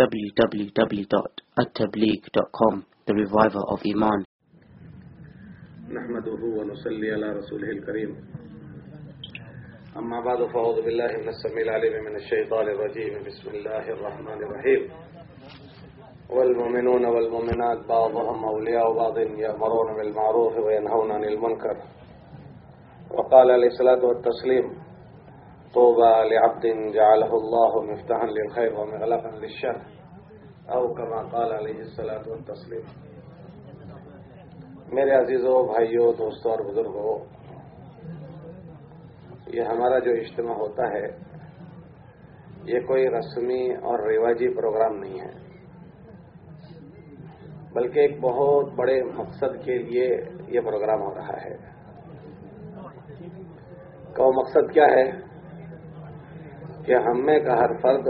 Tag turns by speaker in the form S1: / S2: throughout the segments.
S1: www.attableek.com The Reviver of Iman.
S2: نحمده ونصلي على رسوله الكريم. أما بعد فأعوذ بالله من السميع العليم من الشيطان الرجيم. بسم الله الرحمن الرحيم. والمؤمنون والمؤمنات بعضهم أولياء بعض يأمرون بالمعروف وينهون عن المنكر. وقال عليه الصلاة والتسليم طوبى لعبد جعله الله مفتاحا للخير ومغلقا للشر، أو كما قال عليه الصلاة والتسليم. میرے عزیزوں بھائیوں دوستوں اور بزرگوں یہ ہمارا جو اجتماع ہوتا ہے، یہ کوئی رسمی اور رواجی پروگرام نہیں ہے، بلکہ ایک بہت بڑے مقصد کے لیے یہ پروگرام ہو رہا ہے۔ کا وہ مقصد کیا ہے؟ کہ ہم میں کا ہر فرد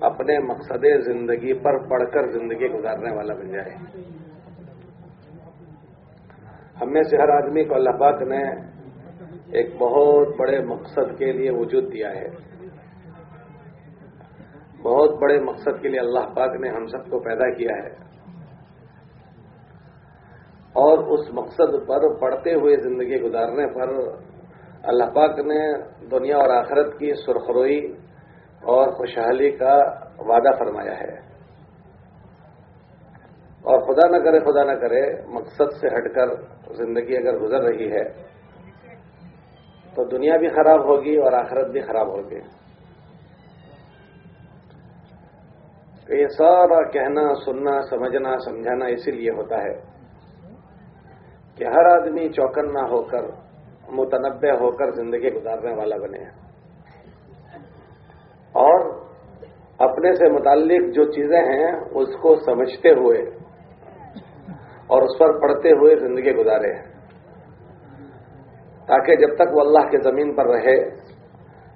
S2: اپنے مقصد زندگی پر پڑھ کر زندگی گزارنے والا بن جائے۔ ہم میں سے ہر آدمی کو اللہ پاک نے ایک بہت بڑے مقصد کے لیے وجود دیا ہے۔ بہت بڑے مقصد کے لیے اللہ پاک نے ہم سب کو پیدا کیا ہے۔ اور اس مقصد پر پڑھتے ہوئے زندگی گزارنے پر اللہ پاک نے دنیا اور آخرت کی سرخروئی اور خوشحالی کا وعدہ فرمایا ہے۔ اور خدا نہ کرے، خدا نہ کرے، مقصد سے ہٹ کر زندگی اگر گزر رہی ہے، تو دنیا بھی خراب ہوگی اور آخرت بھی خراب ہوگی۔ یہ سارا کہنا، سننا، سمجھنا، سمجھانا اسی لیے ہوتا ہے کہ ہر آدمی چوکنا ہو کر متنوع ہو کر زندگی گزارنے والا بنے اور اپنے سے متعلق جو چیزیں ہیں، اس کو سمجھتے ہوئے اور اس پر پڑھتے ہوئے زندگی گزارے تاکہ جب تک وہ اللہ کے زمین پر رہے،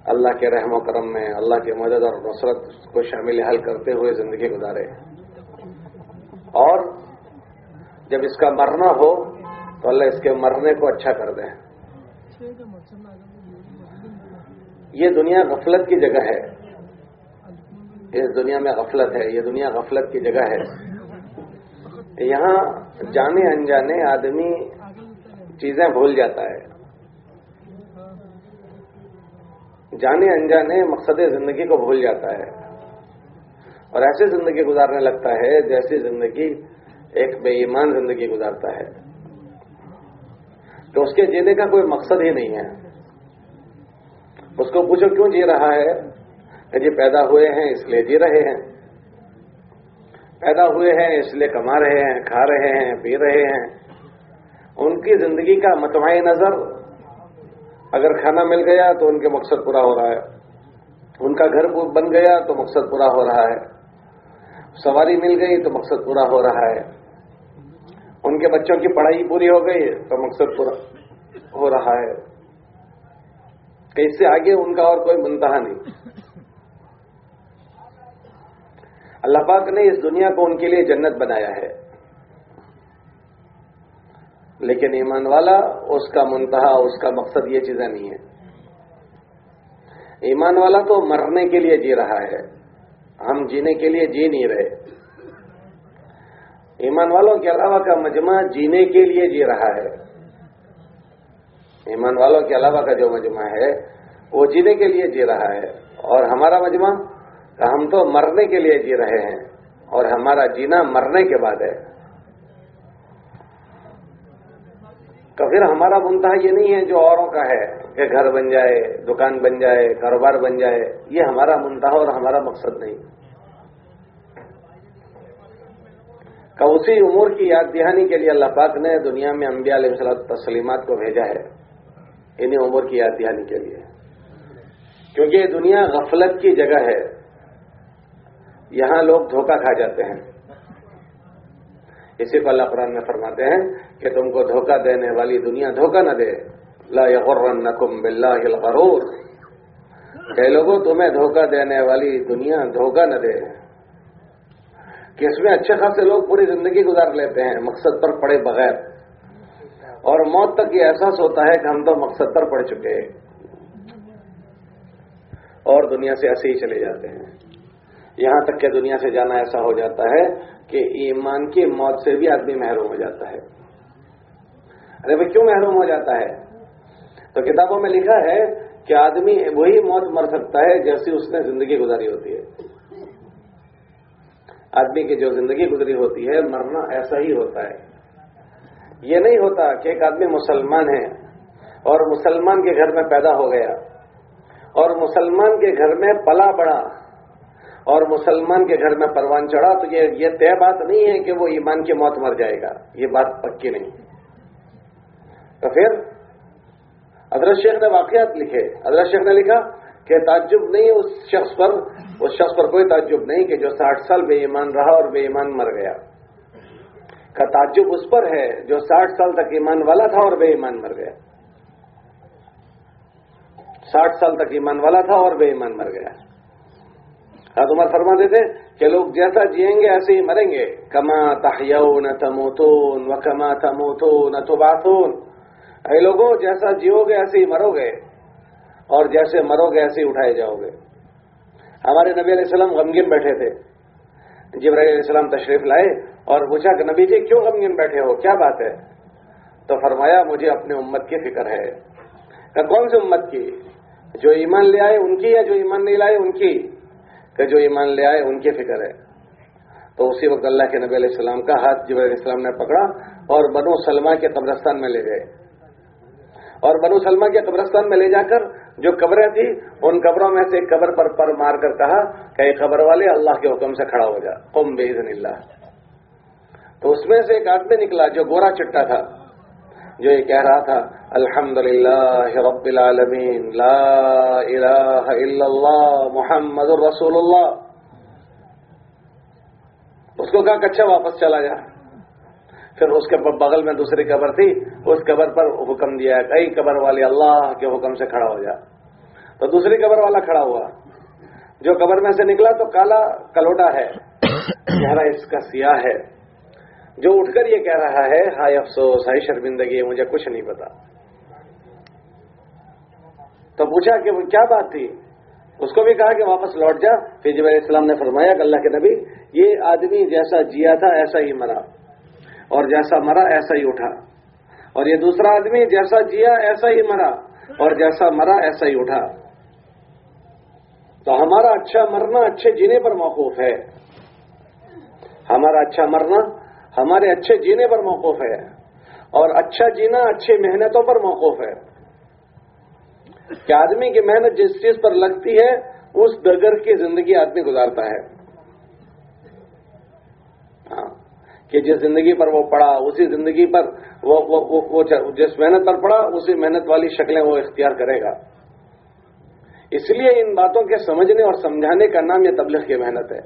S2: اللہ کے رحم و کرم میں، اللہ کے مدد اور نصرت کو شامل حل کرتے ہوئے زندگی گزارے۔ اور جب اس کا مرنا ہو، تو اللہ اس کے مرنے کو اچھا کر دے۔ یہ دنیا غفلت کی جگہ ہے۔ اس دنیا میں غفلت ہے، یہ دنیا غفلت کی جگہ ہے۔ یہاں جانے انجانے آدمی چیزیں بھول جاتا ہے۔ جانے انجانے مقصد زندگی کو بھول جاتا ہے۔ اور ایسے زندگی گزارنے لگتا ہے جیسی زندگی ایک بے ایمان زندگی گزارتا ہے۔ تو اس کے جینے کا کوئی مقصد ہی نہیں ہے۔ اس کو پوچھو کیوں جی رہا ہے؟ کہ جی پیدا ہوئے ہیں اس لیے جی رہے ہیں۔ پیدا ہوئے ہیں اس لیے کما رہے ہیں، کھا رہے ہیں، پی رہے ہیں۔ ان کی زندگی کا متمع نظر اگر کھانا مل گیا تو ان کے مقصد پورا ہو رہا ہے۔ ان کا گھر بن گیا تو مقصد پورا ہو رہا ہے۔ سواری مل گئی تو مقصد پورا ہو رہا ہے۔ ان کے بچوں کی پڑھائی پوری ہو گئی تو مقصد پورا ہو رہا ہے۔ کہ اس سے آگے ان کا اور کوئی منتہا نہیں۔ اللہ پاک نے اس دنیا کو ان کے لیے جنت بنایا ہے۔ لیکن ایمان والا اس کا منتہا، اس کا مقصد یہ چیزیں نہیں ہے ایمان والا تو مرنے کے لیے جی رہا ہے۔ ہم جینے کے لیے جی نہیں رہے۔ ایمان والوں کے علاوہ کا مجمع جینے کے لیے جی رہا ہے۔ ایمان والوں کے علاوہ کا جو مجمع ہے، وہ جینے کے لیے جی رہا ہے۔ اور ہمارا مجمع ہم تو مرنے کے لیے جی رہے ہیں، اور ہمارا جینا مرنے کے بعد ہے۔ تو پھر ہمارا منتہا یہ نہیں ہے جو اوروں کا ہے، کہ گھر بن جائے، دکان بن جائے، کاروبار بن جائے، یہ ہمارا منتہا اور ہمارا مقصد نہیں۔ کہ اسی امور کی یاد دہانی کے لیے اللہ پاک نے دنیا میں انبیاء علیہ وسلم تسلیمات کو بھیجا ہے انہیں امور کی یاد دہانی کے لیے۔ کیونکہ یہ دنیا غفلت کی جگہ ہے۔ یہاں لوگ دھوکہ کھا جاتے ہیں۔ اسی کو اللہ قرآن میں فرماتے ہیں کہ تم کو دھوکہ دینے والی دنیا دھوکہ نہ دے۔ لا یغرنکم باللہ الغرور۔ کہ لوگوں، تمہیں دھوکہ دینے والی دنیا دھوکہ نہ دے۔ کہ اس میں اچھے خاصے لوگ پوری زندگی گزار لیتے ہیں، مقصد پر پڑے بغیر۔ اور موت تک یہ احساس ہوتا ہے کہ ہم تو مقصد پر پڑ چکے اور دنیا سے ایسے ہی چلے جاتے ہیں۔ یہاں تک کہ دنیا سے جانا ایسا ہو جاتا ہے کہ ایمان کی موت سے بھی آدمی محروم ہو جاتا ہے۔ ارے بھائی، کیوں محروم ہو جاتا ہے؟ تو کتابوں میں لکھا ہے کہ آدمی وہی موت مر سکتا ہے جیسی اس نے زندگی گزاری ہوتی ہے۔ آدمی کی جو زندگی گزری ہوتی ہے، مرنا ایسا ہی ہوتا ہے۔ یہ نہیں ہوتا کہ ایک آدمی مسلمان ہے اور مسلمان کے گھر میں پیدا ہو گیا اور مسلمان کے گھر میں پلا بڑا اور مسلمان کے گھر میں پروان چڑھا، تو یہ طے بات نہیں ہے کہ وہ ایمان کی موت مر جائے گا۔ یہ بات پکی نہیں۔ تو پھر ادرت شیخ نے واقعات لکھے۔ ادرت شیخ نے لکھا کہ تعجب نہیں، اس شخص پر اس شخص پر کوئی تعجب نہیں کہ جو ساٹھ سال بے ایمان رہا اور بے ایمان مر گیا۔ کا تعجب اس پر ہے جو ساٹھ سال تک ایمان والا تھا اور بے ایمان مر گیا۔ ساٹھ سال تک ایمان والا تھا اور بے ایمان مر گیا۔ عمر فرما دیتے کہ لوگ جیسا جیئیں گے ایسے ہی مریں گے۔ کما تحیون نہ تموتون و کما تموتون نہ تو اے لوگوں جیسا جیو گے ایسے ہی مرو گے اور جیسے مرو گے ایسے ہی اٹھائے جاؤ گے۔ ہمارے نبی علیہ السلام غمگین بیٹھے تھے۔ جب علیہ السلام تشریف لائے اور پوچھا کہ نبی جی کیوں غمگین بیٹھے ہو؟ کیا بات ہے؟ تو فرمایا، مجھے اپنے امت کی فکر ہے۔ کہ کون سی امت کی؟ جو ایمان لے آئے ان کی یا جو ایمان نہیں لائے ان کی؟ کہ جو ایمان لے آئے ان کی فکر ہے۔ تو اسی وقت اللہ کے نبی علیہ السلام کا ہاتھ جب علیہ السلام نے پکڑا اور بنو سلما کے قبرستان میں لے گئے۔ اور بنو سلما کے قبرستان میں لے جا کر جو قبریں تھیں، ان قبروں میں سے ایک قبر پر پر مار کر کہا کہ ایک قبر والے، اللہ کے حکم سے کھڑا ہو جا۔ قم بے اللہ۔ تو اس میں سے ایک آدمی نکلا جو گورا چٹا تھا، جو یہ کہہ رہا تھا الحمد للہ رب العالمین، لا الہ الا اللہ، محمد الرسول اللہ۔ اس کو کہا کہ اچھا واپس چلا جا۔ پھر اس کے بغل میں دوسری قبر تھی، اس قبر پر حکم دیا کئی قبر والے اللہ کے حکم سے کھڑا ہو جا۔ تو دوسری قبر والا کھڑا ہوا۔ جو قبر میں سے نکلا تو کالا کلوٹا ہے، چہرہ اس کا سیاہ ہے۔ جو اٹھ کر یہ کہہ رہا ہے ہائی افسوس ہائی شرمندگی، مجھے کچھ نہیں پتا۔ تو پوچھا کہ کیا بات تھی؟ اس کو بھی کہا کہ واپس لوٹ جا۔ پھر جب علیہ السلام نے فرمایا کہ اللہ کے نبی، یہ آدمی جیسا جیا تھا، ایسا ہی مرا۔ اور جیسا مرا ایسا ہی اٹھا۔ اور یہ دوسرا آدمی جیسا جیا ایسا ہی مرا، اور جیسا مرا ایسا ہی اٹھا۔ تو ہمارا اچھا مرنا اچھے جینے پر موقوف ہے۔ ہمارا اچھا مرنا ہمارے اچھے جینے پر موقف ہے۔ اور اچھا جینا اچھی محنتوں پر موقف ہے۔ کہ آدمی کی محنت جس چیز پر لگتی ہے، اس ڈگر کی زندگی آدمی گزارتا ہے ہاں کہ جس زندگی پر وہ پڑا، اسی زندگی پر وہ جس محنت پر پڑا، اسی محنت والی شکلیں وہ اختیار کرے گا۔ اس لیے ان باتوں کے سمجھنے اور سمجھانے کا نام یہ تبلیغ کی محنت ہے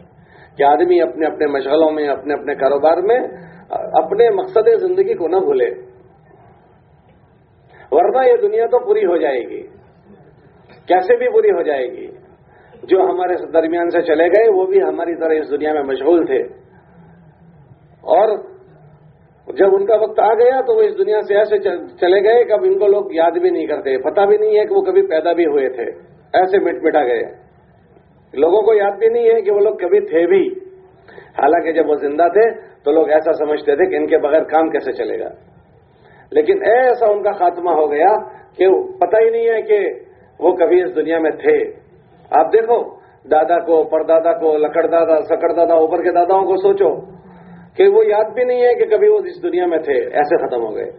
S2: کہ آدمی اپنے اپنے مشغلوں میں، اپنے اپنے کاروبار میں اپنے مقصد زندگی کو نہ بھولے۔ ورنہ یہ دنیا تو پوری ہو جائے گی۔ کیسے بھی پوری ہو جائے گی؟ جو ہمارے درمیان سے چلے گئے، وہ بھی ہماری طرح اس دنیا میں مشغول تھے۔ اور جب ان کا وقت آ گیا تو وہ اس دنیا سے ایسے چلے گئے کہ اب ان کو لوگ یاد بھی نہیں کرتے۔ پتہ بھی نہیں ہے کہ وہ کبھی پیدا بھی ہوئے تھے۔ ایسے مٹ مٹا گئے۔ لوگوں کو یاد بھی نہیں ہے کہ وہ لوگ کبھی تھے بھی۔ حالانکہ جب وہ زندہ تھے تو لوگ ایسا سمجھتے تھے کہ ان کے بغیر کام کیسے چلے گا۔ لیکن ایسا ان کا خاتمہ ہو گیا کہ پتہ ہی نہیں ہے کہ وہ کبھی اس دنیا میں تھے۔ آپ دیکھو، دادا کو، پردادا کو، لکڑ دادا، سکڑ دادا، اوپر کے داداؤں کو سوچو۔ کہ وہ یاد بھی نہیں ہے کہ کبھی وہ اس دنیا میں تھے، ایسے ختم ہو گئے۔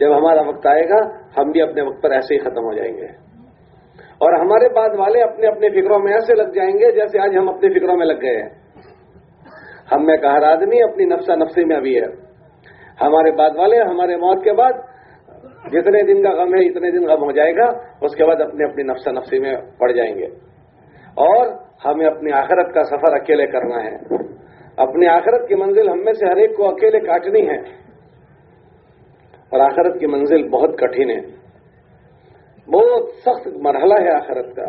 S2: جب ہمارا وقت آئے گا، ہم بھی اپنے وقت پر ایسے ہی ختم ہو جائیں گے۔ اور ہمارے بعد والے اپنے اپنے فکروں میں ایسے لگ جائیں گے جیسے آج ہم اپنی فکروں میں لگ گئے ہیں۔ ہم میں کہ ہر آدمی اپنی نفسا نفسی میں ابھی ہے۔ ہمارے بعد والے، ہمارے موت کے بعد جتنے دن کا غم ہے، اتنے دن غم ہو جائے گا، اس کے بعد اپنی اپنی نفسا نفسی میں پڑ جائیں گے۔ اور ہمیں اپنی آخرت کا سفر اکیلے کرنا ہے۔ اپنی آخرت کی منزل ہم میں سے ہر ایک کو اکیلے کاٹنی ہے۔ اور آخرت کی منزل بہت کٹھن ہے۔ بہت سخت مرحلہ ہے آخرت کا۔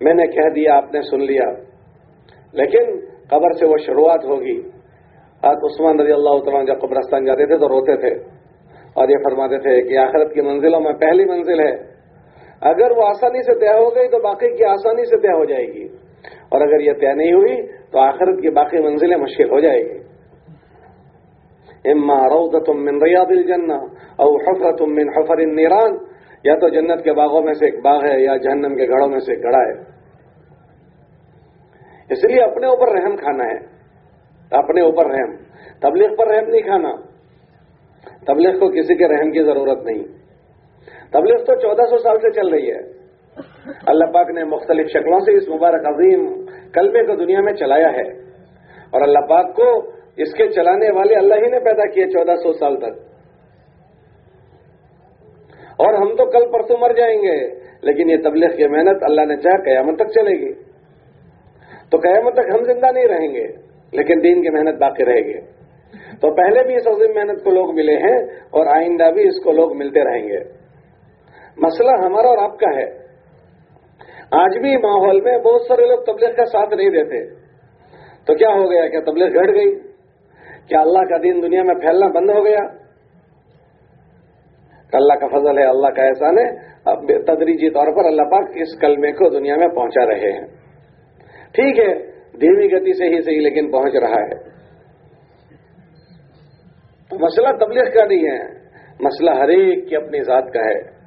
S2: میں نے کہہ دیا، آپ نے سن لیا۔ لیکن قبر سے وہ شروعات ہوگی۔ آج عثمان رضی اللہ تعالیٰ جب قبرستان جاتے تھے تو روتے تھے۔ اور یہ فرماتے تھے کہ آخرت کی منزلوں میں پہلی منزل ہے۔ اگر وہ آسانی سے طے ہو گئی تو باقی کی آسانی سے طے ہو جائے گی۔ اور اگر یہ طے نہیں ہوئی تو آخرت کی باقی منزلیں مشکل ہو جائے گی۔ اما روزت من ریاض الجنہ او حفرت من حفر النیران، یا تو جنت کے باغوں میں سے ایک باغ ہے یا جہنم کے گھڑوں میں سے ایک گڑا ہے۔ اس لیے اپنے اوپر رحم کھانا ہے۔ اپنے اوپر رحم۔ تبلیغ پر رحم نہیں کھانا۔ تبلیغ کو کسی کے رحم کی ضرورت نہیں۔ تبلیغ تو چودہ سو سال سے چل رہی ہے۔ اللہ پاک نے مختلف شکلوں سے اس مبارک عظیم کلبے کو دنیا میں چلایا ہے۔ اور اللہ پاک کو اس کے چلانے والے اللہ ہی نے پیدا کیے چودہ سو سال تک۔ اور ہم تو کل پرسوں مر جائیں گے، لیکن یہ تبلیغ کی محنت اللہ نے چاہ قیامت تک چلے گی۔ تو قیامت تک ہم زندہ نہیں رہیں گے، لیکن دین کی محنت باقی رہے گی۔ تو پہلے بھی اس عظیم محنت کو لوگ ملے ہیں اور آئندہ بھی اس کو لوگ ملتے رہیں گے۔ مسئلہ ہمارا اور آپ کا ہے۔ آج بھی ماحول میں بہت سارے لوگ تبلیغ کا ساتھ نہیں دیتے۔ تو کیا ہو گیا کیا تبلیغ گھٹ گئی؟ کیا اللہ کا دین دنیا میں پھیلنا بند ہو گیا؟ اللہ کا فضل ہے، اللہ کا احسان ہے۔ اب تدریجی طور پر اللہ پاک اس کلمے کو دنیا میں پہنچا رہے ہیں۔ ٹھیک ہے، دھیمی گتی سے ہی صحیح، لیکن پہنچ رہا ہے۔ مسئلہ تبلیغ کا نہیں ہے، مسئلہ ہر ایک کی اپنی ذات کا ہے۔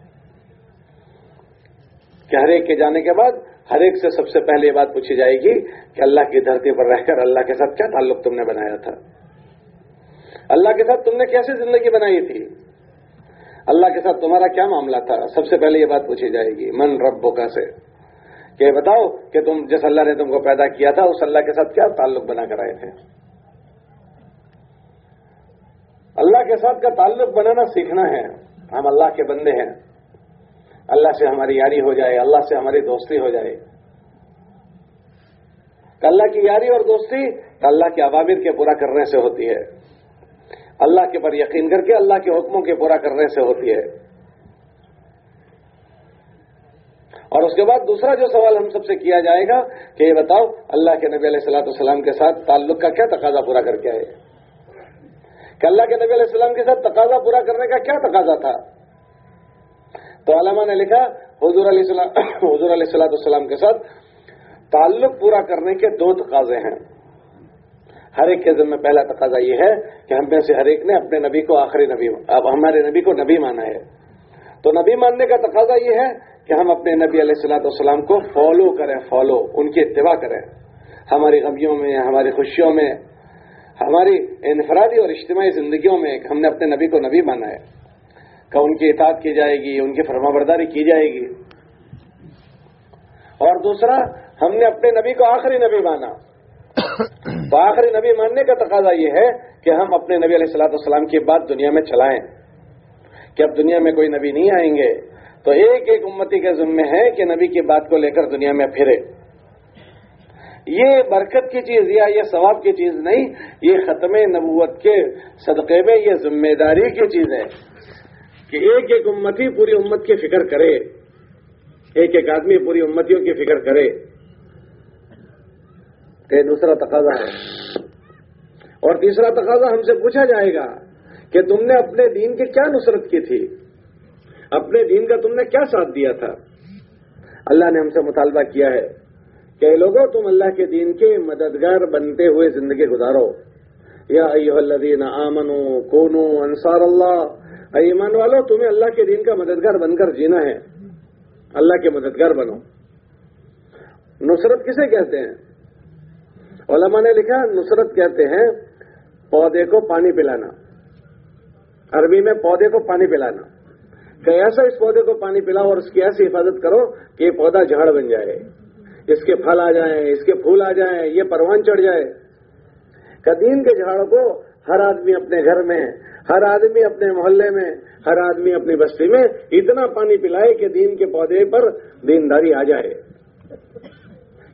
S2: کہ ہر ایک کے جانے کے بعد ہر ایک سے سب سے پہلے یہ بات پوچھی جائے گی کہ اللہ کی دھرتی پر رہ کر اللہ کے ساتھ کیا تعلق تم نے بنایا تھا؟ اللہ کے ساتھ تم نے کیسی زندگی بنائی تھی؟ اللہ کے ساتھ تمہارا کیا معاملہ تھا؟ سب سے پہلے یہ بات پوچھی جائے گی، من رب کا سے، کہ بتاؤ کہ تم جس اللہ نے تم کو پیدا کیا تھا، اس اللہ کے ساتھ کیا تعلق بنا کر آئے تھے؟ اللہ کے ساتھ کا تعلق بنانا سیکھنا ہے، ہم اللہ کے بندے ہیں۔ اللہ سے ہماری یاری ہو جائے، اللہ سے ہماری دوستی ہو جائے۔ اللہ کی یاری اور دوستی اللہ کے عوامر کے پورا کرنے سے ہوتی ہے۔ اللہ کے پر یقین کر کے اللہ کے حکموں کے پورا کرنے سے ہوتی ہے۔ اور اس کے بعد دوسرا جو سوال ہم سب سے کیا جائے گا کہ یہ بتاؤ، اللہ کے نبی علیہ السلاۃ السلام کے ساتھ تعلق کا کیا تقاضا پورا کر کے آئے؟ کہ اللہ کے نبی علیہ السلام کے ساتھ تقاضا پورا کرنے کا کیا تقاضا تھا؟ تو علامہ نے لکھا، حضور علیہ السلام حضور علیہ السلاۃ السلام کے ساتھ تعلق پورا کرنے کے دو تقاضے ہیں۔ ہر ایک کے ذمہ پہلا تقاضا یہ ہے کہ ہم میں سے ہر ایک نے اپنے نبی کو آخری نبی اب ہمارے نبی کو نبی مانا ہے۔ تو نبی ماننے کا تقاضا یہ ہے کہ ہم اپنے نبی علیہ السلاۃ والسلام کو فالو کریں فالو ان کی اتباع کریں۔ ہماری غمیوں میں، ہماری خوشیوں میں، ہماری انفرادی اور اجتماعی زندگیوں میں ہم نے اپنے نبی کو نبی مانا ہے۔ کہ ان کی اطاعت کی جائے گی، ان کی فرما برداری کی جائے گی۔ اور دوسرا، ہم نے اپنے نبی کو آخری نبی مانا۔ تو آخری نبی ماننے کا تقاضا یہ ہے کہ ہم اپنے نبی علیہ السلاۃ والسلام کی بات دنیا میں چلائیں۔ کہ اب دنیا میں کوئی نبی نہیں آئیں گے۔ تو ایک ایک امتی کے ذمے ہے کہ نبی کی بات کو لے کر دنیا میں پھرے۔ یہ برکت کی چیز یا یہ ثواب کی چیز نہیں، یہ ختم نبوت کے صدقے میں یہ ذمہ داری کی چیز ہے۔ کہ ایک ایک امتی پوری امت کی فکر کرے، ایک ایک آدمی پوری امتیوں کی فکر کرے۔ کہ دوسرا تقاضا ہے۔ اور تیسرا تقاضا ہم سے پوچھا جائے گا کہ تم نے اپنے دین کی کیا نصرت کی تھی؟ اپنے دین کا تم نے کیا ساتھ دیا تھا؟ اللہ نے ہم سے مطالبہ کیا ہے کہ لوگوں تم اللہ کے دین کے مددگار بنتے ہوئے زندگی گزارو۔ یا ایوہ الذین آمنو کونو انصار اللہ ایمان والو، تمہیں اللہ کے دین کا مددگار بن کر جینا ہے۔ اللہ کے مددگار بنو۔ نصرت کسے کہتے ہیں؟ علماء نے لکھا، نصرت کہتے ہیں، پودے کو پانی پلانا۔ عربی میں پودے کو پانی پلانا۔ کہ ایسا اس پودے کو پانی پلاؤ اور اس کی ایسی حفاظت کرو کہ یہ پودا جھاڑ بن جائے۔ اس کے پھل آ جائیں، اس کے پھول آ جائیں، یہ پروان چڑھ جائے۔ قدیم کے جھاڑ کو ہر آدمی اپنے گھر میں ہر آدمی اپنے محلے میں، ہر آدمی اپنی بستی میں اتنا پانی پلائے کہ دین کے پودے پر دینداری آ جائے۔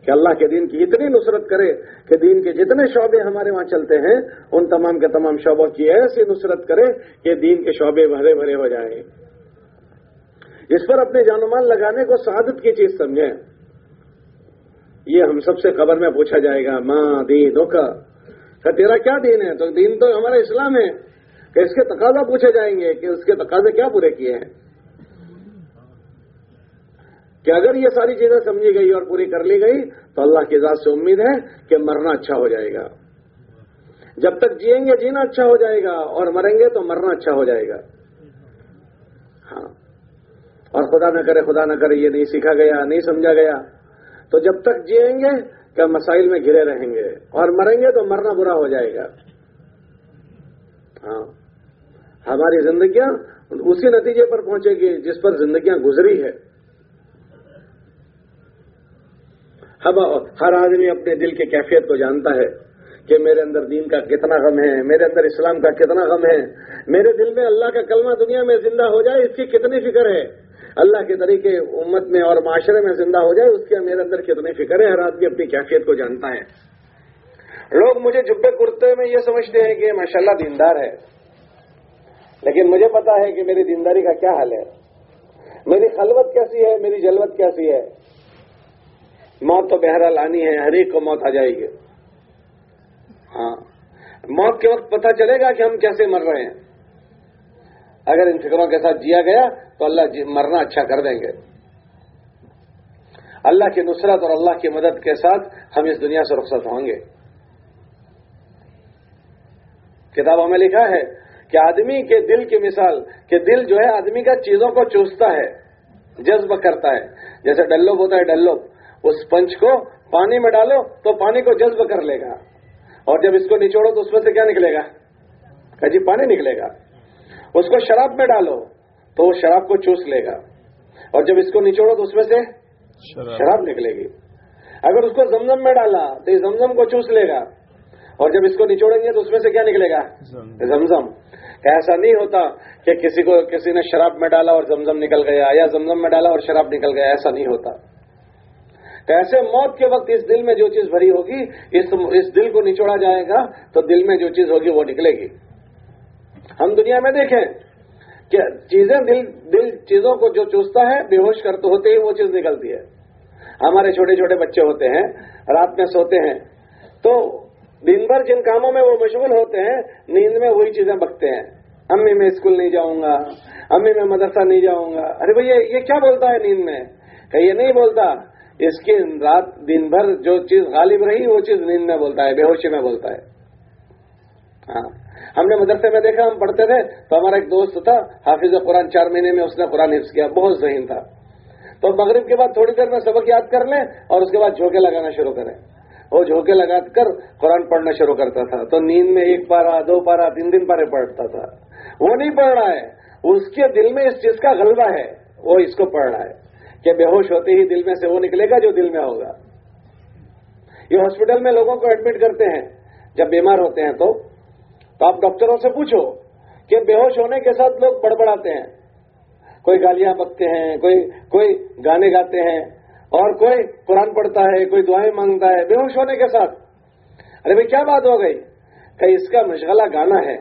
S2: کہ اللہ کے دین کی اتنی نصرت کرے کہ دین کے جتنے شعبے ہمارے وہاں چلتے ہیں، ان تمام کے تمام شعبوں کی ایسی نصرت کرے کہ دین کے شعبے بھرے بھرے ہو جائیں۔ اس پر اپنے جان مال لگانے کو سعادت کی چیز سمجھیں۔ یہ ہم سب سے خبر میں پوچھا جائے گا، ماں دین کا تیرا کیا دین ہے؟ تو دین تو ہمارا اسلام ہے۔ کہ اس کے تقاضا پوچھے جائیں گے کہ اس کے تقاضے کیا پورے کیے ہیں؟ کہ اگر یہ ساری چیزیں سمجھی گئی اور پوری کر لی گئی، تو اللہ کی ذات سے امید ہے کہ مرنا اچھا ہو جائے گا۔ جب تک جیئیں گے، جینا اچھا ہو جائے گا، اور مریں گے تو مرنا اچھا ہو جائے گا۔ ہاں۔ اور خدا نہ کرے، خدا نہ کرے، یہ نہیں سیکھا گیا، نہیں سمجھا گیا۔ تو جب تک جیئیں گے کہ مسائل میں گرے رہیں گے، اور مریں گے تو مرنا برا ہو جائے گا۔ ہاں۔ ہماری زندگیاں اسی نتیجے پر پہنچے گی جس پر زندگیاں گزری ہے ہر آدمی اپنے دل کی کیفیت کو جانتا ہے کہ میرے اندر دین کا کتنا غم ہے، میرے اندر اسلام کا کتنا غم ہے۔ میرے دل میں اللہ کا کلمہ دنیا میں زندہ ہو جائے، اس کی کتنی فکر ہے۔ اللہ کے طریقے امت میں اور معاشرے میں زندہ ہو جائے، اس کی میرے اندر کتنی فکر ہے، ہر آدمی اپنی کیفیت کو جانتا ہے۔ لوگ مجھے جبے کرتے میں یہ سمجھتے ہیں کہ ماشاءاللہ دیندار ہے۔ لیکن مجھے پتا ہے کہ میری دینداری کا کیا حال ہے؟ میری خلوت کیسی ہے؟ میری جلوت کیسی ہے؟ موت تو بہرحال آنی ہے، ہر ایک کو موت آ جائے گی۔ ہاں۔ موت کے وقت پتہ چلے گا کہ ہم کیسے مر رہے ہیں۔ اگر ان فکروں کے ساتھ جیا گیا تو اللہ جی مرنا اچھا کر دیں گے۔ اللہ کی نصرت اور اللہ کی مدد کے ساتھ ہم اس دنیا سے رخصت ہوں گے۔ کتابوں میں لکھا ہے کہ آدمی کے دل کی مثال کہ دل جو ہے آدمی کا چیزوں کو چوستا ہے جذب کرتا ہے۔ جیسے ڈلوب ہوتا ہے ڈلوب اس پنچ کو پانی میں ڈالو تو پانی کو جذب کر لے گا۔ اور جب اس کو نچوڑو تو اس میں سے کیا نکلے گا؟ کہ جی پانی نکلے گا۔ اس کو شراب میں ڈالو تو وہ شراب کو چوس لے گا۔ اور جب اس کو نچوڑو تو اس میں سے شراب نکلے گی۔ اگر اس کو زمزم میں ڈالا تو یہ زمزم کو چوس لے گا۔ اور جب اس کو نچوڑیں گے تو اس میں سے کیا نکلے گا؟ زمزم۔ ایسا نہیں ہوتا کہ کسی کو کسی نے شراب میں ڈالا اور زمزم نکل گیا یا زمزم میں ڈالا اور شراب نکل گیا ایسا نہیں ہوتا۔ ایسے موت کے وقت اس دل میں جو چیز بھری ہوگی اس اس دل کو نچوڑا جائے گا تو دل میں جو چیز ہوگی وہ نکلے گی۔ ہم دنیا میں دیکھیں کہ چیزیں دل دل چیزوں کو جو چوستا ہے بے ہوش کرتے ہوتے ہی وہ چیز نکلتی ہے۔ ہمارے چھوٹے چھوٹے بچے ہوتے ہیں رات میں سوتے ہیں تو دن بھر جن کاموں میں وہ مشغول ہوتے ہیں، نیند میں وہی چیزیں بکتے ہیں۔ امی میں اسکول نہیں جاؤں گا، امی میں مدرسہ نہیں جاؤں گا۔ ارے بھائی، یہ کیا بولتا ہے نیند میں؟ کہ یہ نہیں بولتا، اس کی رات دن بھر جو چیز غالب رہی، وہ چیز نیند میں بولتا ہے، بے ہوشی میں بولتا ہے۔ ہاں۔ ہم نے مدرسے میں دیکھا، ہم پڑھتے تھے، تو ہمارا ایک دوست تھا، حافظ قرآن چار مہینے میں اس نے قرآن حفظ کیا، بہت ذہین تھا۔ تو مغرب کے بعد تھوڑی دیر میں سبق یاد کر لیں اور اس کے بعد جھوکے لگانا شروع کریں۔ وہ جھوکے لگا کر قرآن پڑھنا شروع کرتا تھا۔ تو نیند میں ایک پارا، دو پارا، تین دن پارے پڑھتا تھا۔ وہ نہیں پڑھ رہا ہے۔ اس کے دل میں اس چیز کا غلبہ ہے۔ وہ اس کو پڑھ رہا ہے کہ بے ہوش ہوتے ہی دل میں سے وہ نکلے گا جو دل میں ہوگا۔ یہ ہاسپٹل میں لوگوں کو ایڈمٹ کرتے ہیں۔ جب بیمار ہوتے ہیں تو تو آپ ڈاکٹروں سے پوچھو کہ بے ہوش ہونے کے ساتھ لوگ بڑبڑاتے ہیں۔ کوئی گالیاں بکتے ہیں، کوئی کوئی گانے گاتے ہیں۔ اور کوئی قرآن پڑھتا ہے، کوئی دعائیں مانگتا ہے، بے ہوش ہونے کے ساتھ۔ ارے بھائی، کیا بات ہو گئی؟ کہ اس کا مشغلہ گانا ہے،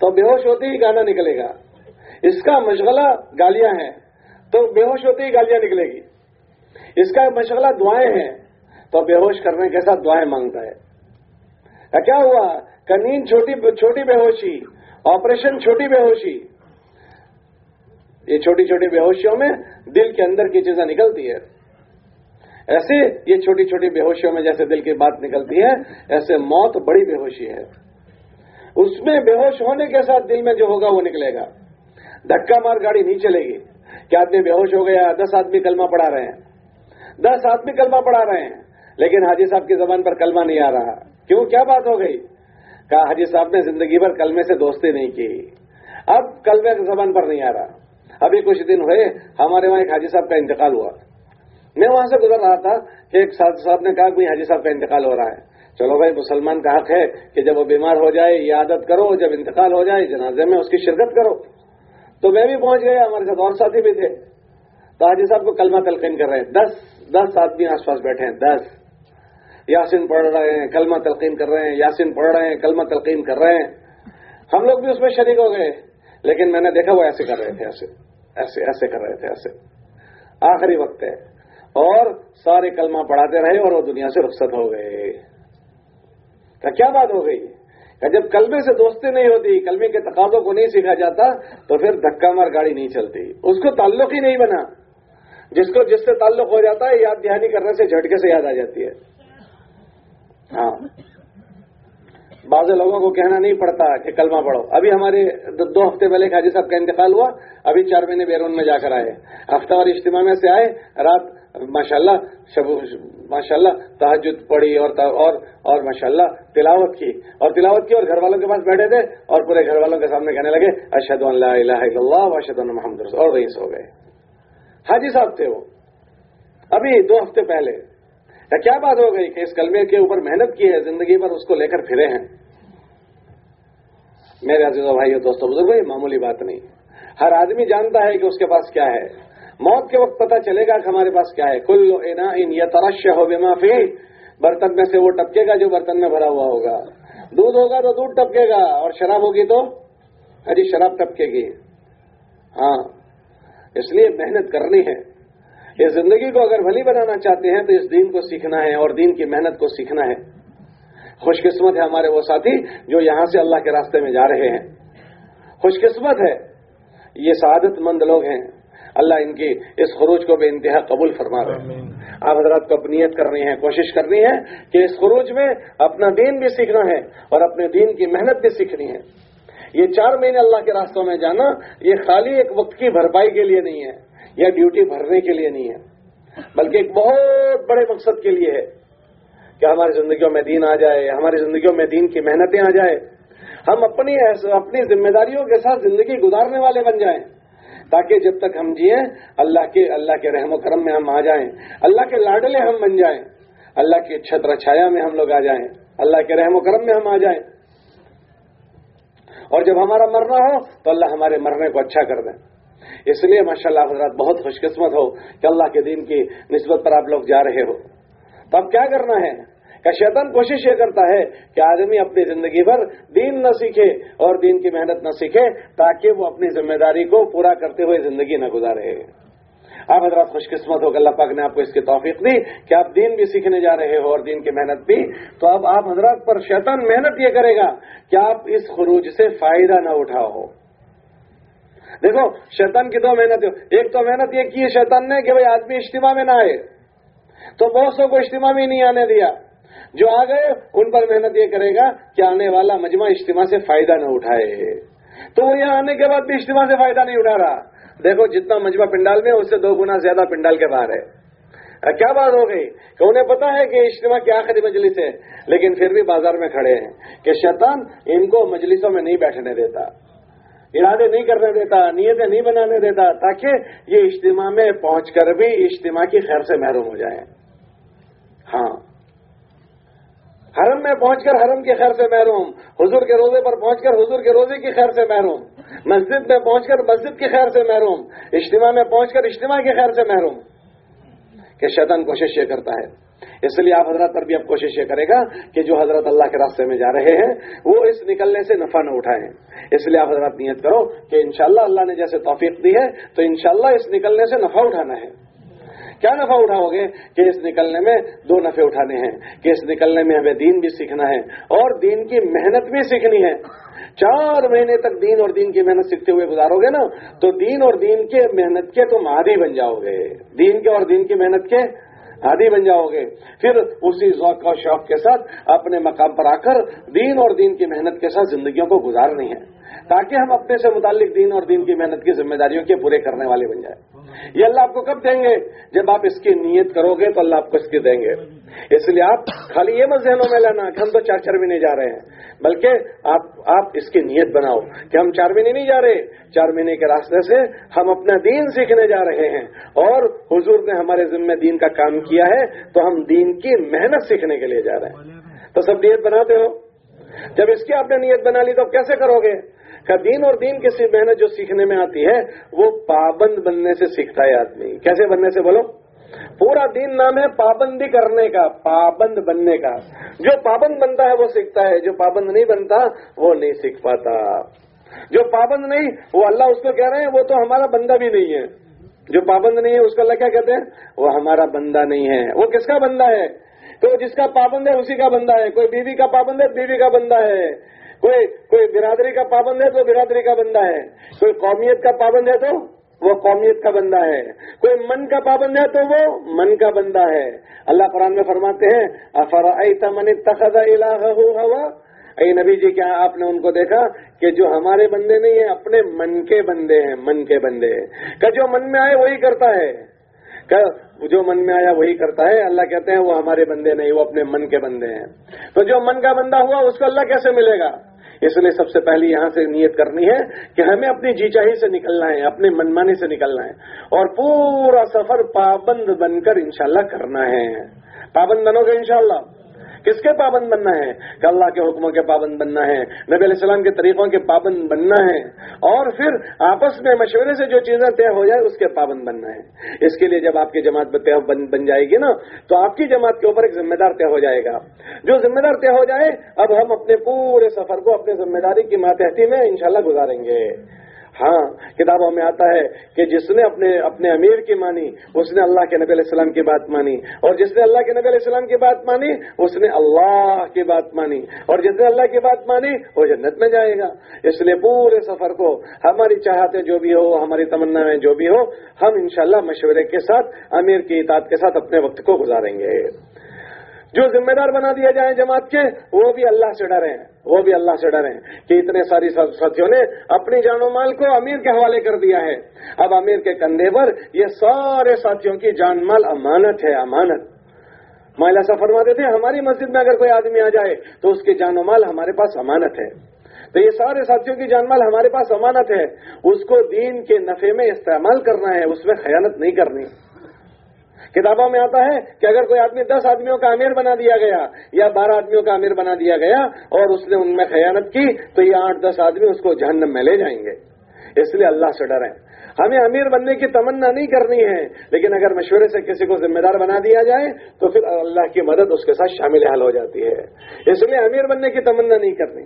S2: تو بے ہوش ہوتے ہی گانا نکلے گا۔ اس کا مشغلہ گالیاں ہیں، تو بے ہوش ہوتے ہی گالیاں نکلے گی۔ اس کا مشغلہ دعائیں ہیں، تو بے ہوش کرنے کے ساتھ دعائیں مانگتا ہے۔ کیا ہوا؟ نیند چھوٹی چھوٹی بے ہوشی، آپریشن چھوٹی بے ہوشی۔ یہ چھوٹی چھوٹی بے ہوشیوں میں دل کے اندر کی چیزیں نکلتی ہے ایسے یہ چھوٹی چھوٹی بے ہوشیوں میں جیسے دل کی بات نکلتی ہے، ایسے موت بڑی بے ہوشی ہے۔ اس میں بے ہوش ہونے کے ساتھ دل میں جو ہوگا وہ نکلے گا۔ دھکا مار گاڑی نہیں چلے گی۔ کیا آدمی بے ہوش ہو گیا؟ دس آدمی کلمہ پڑھا رہے ہیں۔ دس آدمی کلمہ پڑھا رہے ہیں۔ لیکن حاجی صاحب کی زبان پر کلمہ نہیں آ رہا۔ کیوں؟ کیا بات ہو گئی؟ کہا، حاجی صاحب نے زندگی بھر کلمے سے دوستی نہیں کی۔ اب کلمے زبان پر نہیں آ رہا۔ ابھی کچھ دن ہوئے، ہمارے وہاں ایک حاجی صاحب کا انتقال ہوا۔ میں وہاں سے گزر رہا تھا کہ ایک ساتھ صاحب نے کہا کہ حاجی صاحب کا انتقال ہو رہا ہے۔ چلو بھائی، مسلمان کا حق ہے کہ جب وہ بیمار ہو جائے، یہ عادت کرو، جب انتقال ہو جائے، جنازے میں اس کی شرکت کرو۔ تو میں بھی پہنچ گیا، ہمارے ساتھ اور ساتھی بھی تھے۔ تو حاجی صاحب کو کلمہ تلقین کر رہے ہیں۔ دس دس آدمی آس پاس بیٹھے ہیں، دس۔ یاسین پڑھ رہے ہیں، کلمہ تلقین کر رہے ہیں۔ یاسین پڑھ رہے ہیں، کلمہ تلقین کر رہے ہیں۔ ہم لوگ بھی اس میں شریک ہو گئے، لیکن میں نے دیکھا وہ ایسے کر رہے تھے، ایسے ایسے ایسے کر رہے تھے، ایسے۔ آخری وقت ہے۔ اور سارے کلمہ پڑھاتے رہے اور وہ دنیا سے رخصت ہو گئے۔ کیا بات ہو گئی؟ کہ جب کلمے سے دوستی نہیں ہوتی، کلمے کے تقاضوں کو نہیں سیکھا جاتا، تو پھر دھکا مار گاڑی نہیں چلتی۔ اس کو تعلق ہی نہیں بنا۔ جس کو، جس سے تعلق ہو جاتا ہے، یاد دہانی کرنے سے جھٹکے سے یاد آ جاتی ہے۔ ہاں۔ بعض لوگوں کو کہنا نہیں پڑتا کہ کلمہ پڑھو۔ ابھی ہمارے دو ہفتے پہلے حاجی صاحب کا انتقال ہوا، ابھی چار مہینے بیرون میں جا کر آئے۔ ہفتہ وار اجتماع میں سے آئے، رات ماشاء اللہ ماشاء اللہ تحجد پڑھی اور اور اور ماشاء اللہ تلاوت کی۔ اور تلاوت کی اور گھر والوں کے پاس بیٹھے تھے اور پورے گھر والوں کے سامنے کہنے لگے اشد اللہ الہ الا اللہ اشد اللہ محمد اور رئیس ہو گئے۔ حاجی صاحب تھے وہ۔ ابھی دو ہفتے پہلے۔ کیا بات ہو گئی کہ اس کلمے کے اوپر محنت کی ہے، زندگی پر اس کو لے کر پھرے ہیں۔ میرے عزیز و بھائی دوستوں بزرگ یہ معمولی بات نہیں۔ ہر آدمی جانتا ہے کہ اس کے پاس کیا ہے۔ موت کے وقت پتا چلے گا کہ ہمارے پاس کیا ہے۔ کل اینا ان یہ ترش ہو بے معافی برتن میں سے وہ ٹپکے گا جو برتن میں بھرا ہوا ہوگا۔ دودھ ہوگا تو دودھ ٹپکے گا، اور شراب ہوگی تو؟ ارے شراب ٹپکے گی۔ ہاں اس لیے محنت کرنی ہے۔ اس زندگی کو اگر بھلی بنانا چاہتے ہیں تو اس دین کو سیکھنا ہے اور دین کی محنت کو سیکھنا ہے۔ خوش قسمت ہے ہمارے وہ ساتھی جو یہاں سے اللہ کے راستے میں جا رہے ہیں۔ خوش قسمت ہے، یہ سعادت مند لوگ ہیں۔ اللہ ان کی اس خروج کو بے انتہا قبول فرما رہے ہیں آپ حضرات کو اپنیت کرنی ہے کوشش کرنی ہے کہ اس خروج میں اپنا دین بھی سیکھنا ہے اور اپنے دین کی محنت بھی سیکھنی ہے۔ یہ چار مہینے اللہ کے راستوں میں جانا یہ خالی ایک وقت کی بھرپائی کے لیے نہیں ہے یا ڈیوٹی بھرنے کے لیے نہیں ہے بلکہ ایک بہت بڑے مقصد کے لیے ہے کہ ہماری زندگیوں میں دین آ جائے ہماری زندگیوں میں دین کی محنتیں آ جائے ہم اپنی اپنی ذمہ داریوں کے ساتھ زندگی گزارنے والے بن جائیں۔ تاکہ جب تک ہم جیے اللہ کے اللہ کے رحم و کرم میں ہم آ جائیں۔ اللہ کے لاڈلے ہم بن جائیں۔ اللہ کی چھتر چھایا میں ہم لوگ آ جائیں۔ اللہ کے رحم و کرم میں ہم آ جائیں۔ اور جب ہمارا مرنا ہو، تو اللہ ہمارے مرنے کو اچھا کر دیں۔ اس لیے ماشاء اللہ حضرات، بہت خوش قسمت ہو کہ اللہ کے دین کی نسبت پر آپ لوگ جا رہے ہو۔ تو اب کیا کرنا ہے؟ کہ شیطان کوشش یہ کرتا ہے کہ آدمی اپنی زندگی بھر دین نہ سیکھے اور دین کی محنت نہ سیکھے تاکہ وہ اپنی ذمہ داری کو پورا کرتے ہوئے زندگی نہ گزارے۔ آپ حضرات خوش قسمت ہو کہ اللہ پاک نے آپ کو اس کی توفیق دی کہ آپ دین بھی سیکھنے جا رہے ہو اور دین کی محنت بھی۔ تو اب آپ حضرات پر شیطان محنت یہ کرے گا کہ آپ اس خروج سے فائدہ نہ اٹھاؤ۔ دیکھو، شیطان کی دو محنت ایک تو محنت یہ کی ہے شیطان نے کہ بھائی آدمی اجتماع میں نہ آئے۔ تو بہت سو کو اجتماع میں نہیں آنے دیا۔ جو آ گئے، ان پر محنت یہ کرے گا کہ آنے والا مجمع اجتماع سے فائدہ نہ اٹھائے۔ تو وہ یہاں آنے کے بعد بھی اجتماع سے فائدہ نہیں اٹھا رہا۔ دیکھو، جتنا مجمع پنڈال میں اس سے دو گنا زیادہ پنڈال کے باہر ہے۔ کیا بات ہو گئی؟ کہ انہیں پتا ہے کہ اجتماع کی آخری مجلس ہے، لیکن پھر بھی بازار میں کھڑے ہیں کہ شیطان ان کو مجلسوں میں نہیں بیٹھنے دیتا، ارادے نہیں کرنے دیتا، نیتیں نہیں بنانے دیتا، تاکہ یہ اجتماع میں پہنچ کر بھی اجتماع کی خیر سے محروم ہو جائیں۔ ہاں۔ حرم میں پہنچ کر حرم کی خیر سے محروم، حضور کے روزے پر پہنچ کر حضور کے روزے کی خیر سے محروم، مسجد میں پہنچ کر مسجد کی خیر سے محروم، اجتماع میں پہنچ کر اجتماع کی خیر سے محروم۔ کہ شیطان کوشش یہ کرتا ہے۔ اس لیے آپ حضرات پر بھی اب کوشش یہ کرے گا کہ جو حضرت اللہ کے راستے میں جا رہے ہیں، وہ اس نکلنے سے نفع نہ اٹھائیں۔ اس لیے آپ حضرات نیت کرو کہ انشاءاللہ اللہ نے جیسے توفیق دی ہے، تو انشاءاللہ اس نکلنے سے نفع اٹھانا ہے۔ کیا نفع اٹھاؤ گے کہ اس نکلنے میں دو نفع اٹھانے ہیں، کہ اس نکلنے میں ہمیں دین بھی سیکھنا ہے اور دین کی محنت بھی سیکھنی ہے۔ چار مہینے تک دین اور دین کی محنت سیکھتے ہوئے گزارو گے نا، تو دین اور دین کے محنت کے تم عادی بن جاؤ گے۔ دین کے اور دین کی محنت کے عادی بن جاؤ گے۔ پھر اسی ذوق اور شوق کے ساتھ اپنے مقام پر آ کر دین اور دین کی محنت کے ساتھ زندگیوں کو گزارنی ہے۔ تاکہ ہم اپنے سے متعلق دین اور دین کی محنت کی ذمہ داریوں کے پورے کرنے والے بن جائیں۔ یہ اللہ آپ کو کب دیں گے؟ جب آپ اس کی نیت کرو گے تو اللہ آپ کو اس کی دیں گے۔ اس لیے آپ خالی یہ مت ذہنوں میں لینا کہ ہم تو چار چار مہینے جا رہے ہیں، بلکہ آپ آپ اس کی نیت بناؤ کہ ہم چار مہینے نہیں جا رہے۔ چار مہینے کے راستے سے ہم اپنا دین سیکھنے جا رہے ہیں۔ اور حضور نے ہمارے ذمہ دین کا کام کیا ہے تو ہم دین کی محنت سیکھنے کے لیے جا رہے ہیں۔ تو سب نیت بناتے ہو۔ جب اس کی آپ نے نیت بنا لی تو کیسے کرو گے؟ کہ دین اور دین کی محنت جو سیکھنے میں آتی ہے، وہ پابند بننے سے سیکھتا ہے آدمی۔ کیسے بننے سے بولو؟ پورا دین نام ہے پابندی کرنے کا، پابند بننے کا۔ جو پابند بنتا ہے وہ سیکھتا ہے، جو پابند نہیں بنتا وہ نہیں سیکھ پاتا۔ جو پابند نہیں، وہ اللہ اس کو کہہ رہے ہیں، وہ تو ہمارا بندہ بھی نہیں ہے۔ جو پابند نہیں ہے، اس کو اللہ کیا کہتے ہیں؟ وہ ہمارا بندہ نہیں ہے۔ وہ کس کا بندہ ہے؟ تو جس کا پابند ہے اسی کا بندہ ہے۔ کوئی بیوی کا پابند ہے، بیوی کا بندہ ہے۔ کوئی کوئی برادری کا پابند ہے تو برادری کا بندہ ہے۔ کوئی قومیت کا پابند ہے تو وہ قومیت کا بندہ ہے۔ کوئی من کا پابند ہے تو وہ من کا بندہ ہے۔ اللہ قرآن میں فرماتے ہیں افرا من تخذ ہوا اے نبی جی کیا آپ نے ان کو دیکھا کہ جو ہمارے بندے نہیں ہیں، اپنے من کے بندے ہیں، من کے بندے کہ جو من میں آئے وہی کرتا ہے۔ جو من میں آیا وہی کرتا ہے۔ اللہ کہتے ہیں وہ ہمارے بندے نہیں، وہ اپنے من کے بندے ہیں۔ تو جو من کا بندہ ہوا، اس کو اللہ کیسے ملے گا؟ اس لیے سب سے پہلے یہاں سے نیت کرنی ہے کہ ہمیں اپنی جی چاہی سے نکلنا ہے، اپنے منمانی سے نکلنا ہے۔ اور پورا سفر پابند بن کر انشاءاللہ کرنا ہے۔ پابند بنو گے انشاءاللہ۔ کس کے پابند بننا ہے؟ کہ اللہ کے حکموں کے پابند بننا ہے، نبی علیہ السلام کے طریقوں کے پابند بننا ہے۔ اور پھر آپس میں مشورے سے جو چیزیں طے ہو جائے اس کے پابند بننا ہے۔ اس کے لیے جب آپ کی جماعت بن جائے گی نا، تو آپ کی جماعت کے اوپر ایک ذمہ دار طے ہو جائے گا۔ جو ذمہ دار طے ہو جائے، اب ہم اپنے پورے سفر کو اپنے ذمہ داری کی ماتحتی میں انشاءاللہ گزاریں گے۔ ہاں کتابوں میں آتا ہے کہ جس نے اپنے اپنے امیر کی مانی، اس نے اللہ کے نبی علیہ السلام کی بات مانی۔ اور جس نے اللہ کے نبی علیہ السلام کی بات مانی، اس نے اللہ کی بات مانی۔ اور جس نے اللہ کی بات مانی، وہ جنت میں جائے گا۔ اس لیے پورے سفر کو ہماری چاہتے جو بھی ہو، ہماری تمنا جو بھی ہو، ہم انشاءاللہ مشورے کے ساتھ، امیر کی اطاعت کے ساتھ اپنے وقت کو گزاریں گے۔ جو ذمہ دار بنا دیا جائے جماعت کے، وہ بھی اللہ سے ڈرے وہ بھی اللہ سے ڈرے کہ اتنے ساری ساتھیوں نے اپنی جان و مال کو امیر کے حوالے کر دیا ہے۔ اب امیر کے کندھے پر یہ سارے ساتھیوں کی جان مال امانت ہے، امانت۔ مائلہ سا فرماتے تھے، ہماری مسجد میں اگر کوئی آدمی آ جائے تو اس کی جان و مال ہمارے پاس امانت ہے۔ تو یہ سارے ساتھیوں کی جان مال ہمارے پاس امانت ہے۔ اس کو دین کے نفے میں استعمال کرنا ہے، اس میں خیانت نہیں کرنی۔ کتابوں میں آتا ہے کہ اگر کوئی آدمی دس آدمیوں کا امیر بنا دیا گیا یا بارہ آدمیوں کا امیر بنا دیا گیا اور اس نے ان میں خیانت کی، تو یہ آٹھ دس آدمی اس کو جہنم میں لے جائیں گے۔ اس لیے اللہ سے ڈریں۔ ہمیں امیر بننے کی تمنا نہیں کرنی ہے، لیکن اگر مشورے سے کسی کو ذمہ دار بنا دیا جائے، تو پھر اللہ کی مدد اس کے ساتھ شامل حل ہو جاتی ہے۔ اس لیے امیر بننے کی تمنا نہیں کرنی۔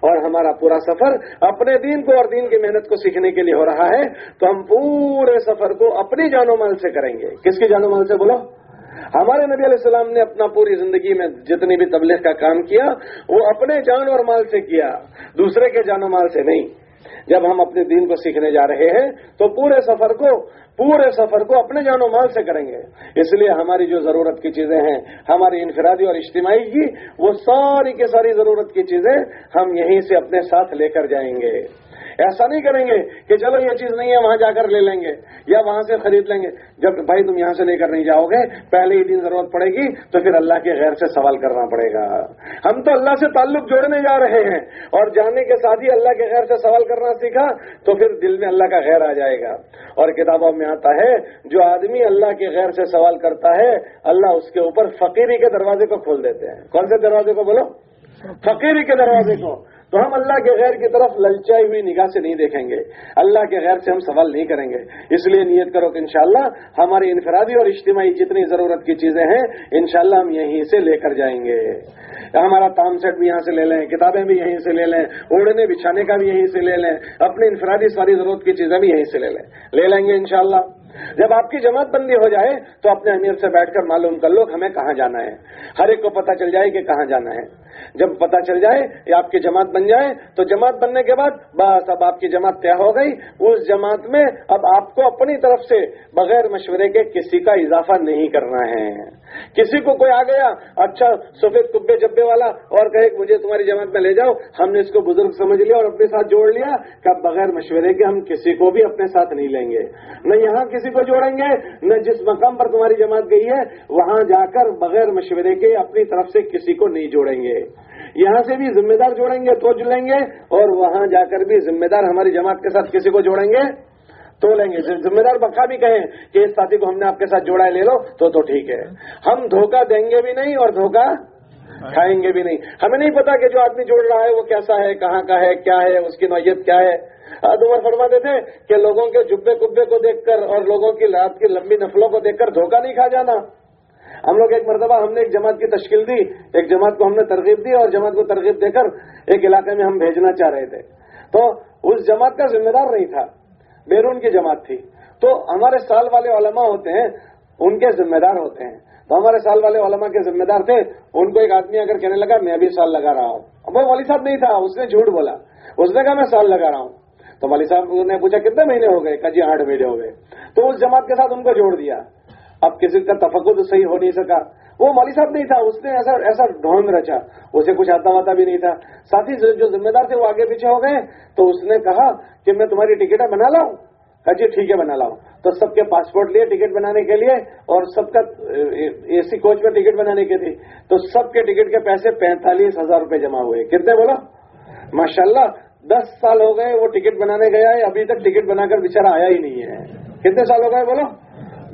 S2: اور ہمارا پورا سفر اپنے دین کو اور دین کی محنت کو سیکھنے کے لیے ہو رہا ہے تو ہم پورے سفر کو اپنی جان و مال سے کریں گے۔ کس کی جان و مال سے بولو ہمارے نبی علیہ السلام نے اپنا پوری زندگی میں جتنی بھی تبلیغ کا کام کیا وہ اپنے جان اور مال سے کیا دوسرے کے جان و مال سے نہیں۔ جب ہم اپنے دین کو سیکھنے جا رہے ہیں تو پورے سفر کو پورے سفر کو اپنے جان و مال سے کریں گے۔ اس لیے ہماری جو ضرورت کی چیزیں ہیں، ہماری انفرادی اور اجتماعی کی، وہ ساری کے ساری ضرورت کی چیزیں ہم یہیں سے اپنے ساتھ لے کر جائیں گے۔ ایسا نہیں کریں گے کہ چلو یہ چیز نہیں ہے وہاں جا کر لے لیں گے یا وہاں سے خرید لیں گے۔ جب بھائی تم یہاں سے لے کر نہیں جاؤ گے پہلے ہی دن ضرورت پڑے گی تو پھر اللہ کے غیر سے سوال کرنا پڑے گا۔ ہم تو اللہ سے تعلق جوڑنے جا رہے ہیں اور جانے کے ساتھ ہی اللہ کے غیر سے سوال کرنا سیکھا تو پھر دل میں اللہ کا غیر آ جائے گا۔ اور کتابوں میں آتا ہے جو آدمی اللہ کے غیر سے سوال کرتا ہے اللہ اس کے اوپر فقیری کے دروازے کو کھول دیتے ہیں۔ کون سے دروازے کو بولو؟ فقیری کے دروازے کو۔ تو ہم اللہ کے غیر کی طرف للچائی ہوئی نگاہ سے نہیں دیکھیں گے۔ اللہ کے غیر سے ہم سوال نہیں کریں گے۔ اس لیے نیت کرو کہ انشاءاللہ ہماری انفرادی اور اجتماعی جتنی ضرورت کی چیزیں ہیں، انشاءاللہ ہم یہیں سے لے کر جائیں گے۔ ہمارا تام سیٹ بھی یہاں سے لے لیں، کتابیں بھی یہیں سے لے لیں، اوڑھنے بچھانے کا بھی یہیں سے لے لیں، اپنی انفرادی ساری ضرورت کی چیزیں بھی یہیں سے لے لیں۔ لے لیں گے انشاءاللہ۔ جب آپ کی جماعت بندی ہو جائے تو اپنے امیر سے بیٹھ کر معلوم کر لو ہمیں کہاں جانا ہے۔ ہر ایک کو پتا چل جائے کہ کہاں جانا ہے۔ جب پتا چل جائے یا آپ کی جماعت بن جائے، تو جماعت بننے کے بعد بس اب آپ کی جماعت طے ہو گئی۔ اس جماعت میں اب آپ کو اپنی طرف سے بغیر مشورے کے کسی کا اضافہ نہیں کرنا ہے۔ کسی کو کوئی آ گیا اچھا سفید کبے جبے والا، اور کہے کہ مجھے تمہاری جماعت میں لے جاؤ، ہم نے اس کو بزرگ سمجھ لیا اور اپنے ساتھ جوڑ لیا کہ اب بغیر مشورے کے ہم کسی کو بھی اپنے ساتھ نہیں لیں گے۔ نہ یہاں کسی کو جوڑیں گے، نہ جس مقام پر تمہاری جماعت گئی ہے، وہاں جا کر بغیر مشورے کے اپنی طرف سے کسی کو نہیں جوڑیں گے۔ یہاں سے بھی ذمہ دار جوڑیں گے تو جلیں گے، اور وہاں جا کر بھی ذمہ دار ہماری جماعت کے ساتھ کسی کو جوڑیں گے۔ تو لیں گے ذمہ دار بکا بھی کہیں کہ اس ساتھی کو ہم نے آپ کے ساتھ جوڑا ہے، لے لو، تو تو ٹھیک ہے۔ ہم دھوکہ دیں گے بھی نہیں اور دھوکہ کھائیں گے بھی نہیں۔ ہمیں نہیں پتا کہ جو آدمی جوڑ رہا ہے وہ کیسا ہے، کہاں کا ہے، کیا ہے، اس کی نوعیت کیا ہے۔ عمر فرماتے تھے کہ لوگوں کے جبے کبے کو دیکھ کر اور لوگوں کی رات کی لمبی نفلوں کو دیکھ کر دھوکہ نہیں کھا جانا۔ ہم لوگ ایک مرتبہ ہم نے ایک جماعت کی تشکیل دی، ایک جماعت کو ہم نے ترغیب دی اور جماعت کو ترغیب دے کر ایک علاقے میں ہم بھیجنا چاہ رہے تھے۔ تو اس جماعت کا ذمہ دار نہیں تھا۔ بیرون کی جماعت تھی۔ تو ہمارے سال والے علماء ہوتے ہیں، ان کے ذمہ دار ہوتے ہیں۔ تو ہمارے سال والے علماء کے ذمہ دار تھے، ان کو ایک آدمی اگر کہنے لگا، میں بھی سال لگا رہا ہوں۔ وہ والی صاحب نہیں تھا، اس نے جھوٹ بولا۔ اس نے کہا، میں سال لگا رہا ہوں۔ تو مالی صاحب نے پوچھا، کتنے مہینے ہو گئے؟ جی آٹھ مہینے ہو گئے۔ تو اس جماعت کے ساتھ ان کو جوڑ دیا۔ اب کسی کا تفقد صحیح ہو نہیں سکا۔ وہ مالی صاحب نہیں تھا، اس نے ایسا ایسا ڈھونگ رچا اسے کچھ آتا واتا بھی نہیں تھا۔ ساتھ ہی جو ذمہ دار تھے وہ آگے پیچھے ہو گئے۔ تو اس نے کہا کہ میں تمہاری ٹکٹیں بنا لاؤں۔ جی ٹھیک ہے، بنا لاؤں۔ تو سب کے پاسپورٹ لیے ٹکٹ بنانے کے لیے اور سب کا، اے سی کوچ میں ٹکٹ بنانے کی تھی تو سب کے ٹکٹ کے پیسے پینتالیس ہزار روپے جمع ہوئے۔ کتنے بولو ماشاء اللہ دس سال ہو گئے وہ ٹکٹ بنانے گیا ہے، ابھی تک ٹکٹ بنا کر بےچارا آیا ہی نہیں ہے۔ کتنے سال ہو گئے بولو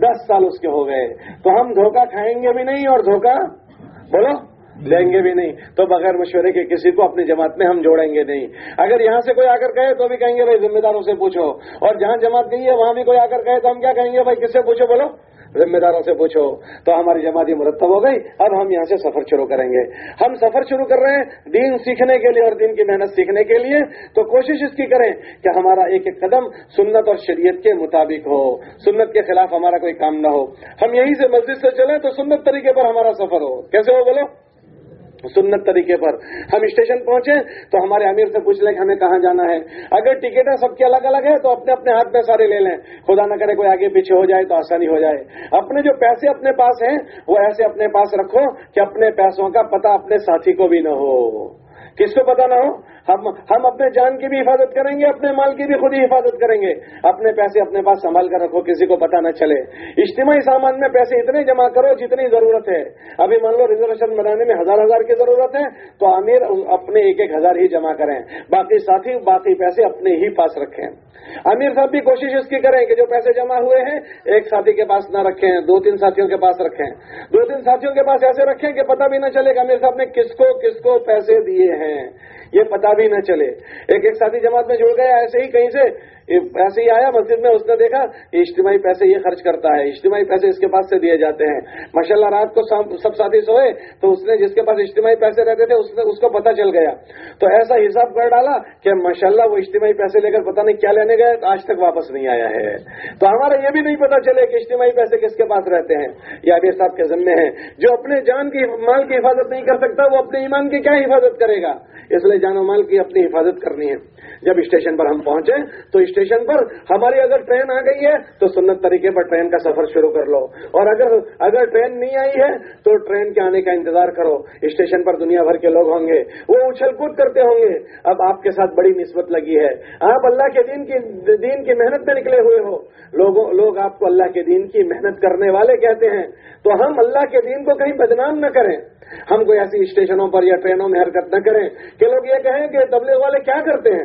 S2: دس سال اس کے ہو گئے۔ تو ہم دھوکہ کھائیں گے بھی نہیں اور دھوکہ بولو لیں گے بھی نہیں۔ تو بغیر مشورے کے کسی کو اپنی جماعت میں ہم جوڑیں گے نہیں۔ اگر یہاں سے کوئی آ کر کہے تو بھی کہیں گے، بھائی ذمہ داروں سے پوچھو۔ اور جہاں جماعت گئی ہے، وہاں بھی کوئی آ کر کہے تو ہم کیا کہیں گے، بھائی کس سے پوچھو، بولو؟ ذمہ داروں سے پوچھو، تو ہماری جماعتی مرتب ہو گئی۔ اب ہم یہاں سے سفر شروع کریں گے۔ ہم سفر شروع کر رہے ہیں دین سیکھنے کے لیے اور دین کی محنت سیکھنے کے لیے۔ تو کوشش اس کی کریں کہ ہمارا ایک ایک قدم سنت اور شریعت کے مطابق ہو۔ سنت کے خلاف ہمارا کوئی کام نہ ہو۔ ہم یہیں سے مسجد سے چلیں تو سنت طریقے پر ہمارا سفر ہو۔ کیسے ہو بولو؟ سنت طریقے پر ہم اسٹیشن پہنچے تو ہمارے امیر سے پوچھ لیں کہ ہمیں کہاں جانا ہے۔ اگر ٹکٹیں سب کی الگ الگ ہے تو اپنے اپنے ہاتھ میں سارے لے لیں۔ خدا نہ کرے کوئی آگے پیچھے ہو جائے تو آسانی ہو جائے۔ اپنے جو پیسے اپنے پاس ہیں وہ ایسے اپنے پاس رکھو کہ اپنے پیسوں کا پتہ اپنے ساتھی کو بھی نہ ہو۔ کس کو پتا نہ ہو؟ ہم ہم اپنے جان کی بھی حفاظت کریں گے، اپنے مال کی بھی خود ہی حفاظت کریں گے۔ اپنے پیسے اپنے پاس سنبھال کر رکھو، کسی کو پتا نہ چلے۔ اجتماعی سامان میں پیسے اتنے جمع کرو جتنی ضرورت ہے۔ ابھی مان لو ریزرویشن بنانے میں ہزار ہزار کی ضرورت ہے، تو امیر اپنے ایک ایک ہزار ہی جمع کریں۔ باقی ساتھی، باقی پیسے اپنے ہی پاس رکھیں۔ امیر صاحب بھی کوشش اس کی کریں کہ جو پیسے جمع ہوئے ہیں، ایک ساتھی کے پاس نہ رکھیں، دو تین ساتھیوں کے پاس رکھیں۔ دو تین ساتھیوں کے پاس ایسے رکھیں کہ پتہ بھی نہ چلے کہ امیر صاحب نے کس کو کس کو پیسے دیے ہیں۔ یہ پتا بھی نہ چلے۔ ایک ایک ساتھی جماعت میں جڑ گیا ایسے ہی کہیں سے ایسے ہی آیا، مسجد میں اس نے دیکھا کہ اجتماعی پیسے یہ خرچ کرتا ہے، اجتماعی پیسے اس کے پاس سے دیے جاتے ہیں۔ ماشاء اللہ رات کو سب ساتھی سوئے تو اس نے جس کے پاس اجتماعی پیسے رہتے تھے، اس نے اس کو پتا چل گیا۔ تو ایسا حساب کر ڈالا کہ ماشاء اللہ وہ اجتماعی پیسے لے کر پتا نہیں کیا لینے گئے، آج تک واپس نہیں آیا ہے۔ تو ہمارا یہ بھی نہیں پتا چلے کہ اجتماعی پیسے کس کے پاس رہتے ہیں۔ یا ابھی صاحب کے ذمے ہیں۔ جو اپنے جان کی، مال کی حفاظت نہیں کر سکتا، وہ اپنے ایمان کی کیا حفاظت کرے گا؟ اس لیے جان و مال مال کی اپنی حفاظت کرنی ہے۔ جب اسٹیشن پر ہم پہنچے، تو اسٹیشن پر ہماری اگر ٹرین آ گئی ہے، تو سنت طریقے پر ٹرین کا سفر شروع کر لو۔ اور اگر اگر ٹرین نہیں آئی ہے، تو ٹرین کے آنے کا انتظار کرو۔ اسٹیشن پر دنیا بھر کے لوگ ہوں گے۔ وہ اچھل کود کرتے ہوں گے۔ اب آپ کے ساتھ بڑی نسبت لگی ہے۔ آپ اللہ کے دین کی دین کی محنت میں نکلے ہوئے ہو۔ لوگوں، لوگ آپ کو اللہ کے دین کی محنت کرنے والے کہتے ہیں۔ تو ہم اللہ کے دین کو کہیں بدنام نہ کریں۔ ہم کوئی ایسی اسٹیشنوں پر یا ٹرینوں میں حرکت نہ کریں کہ لوگ یہ کہیں کہ تبلیغ والے کیا کرتے ہیں؟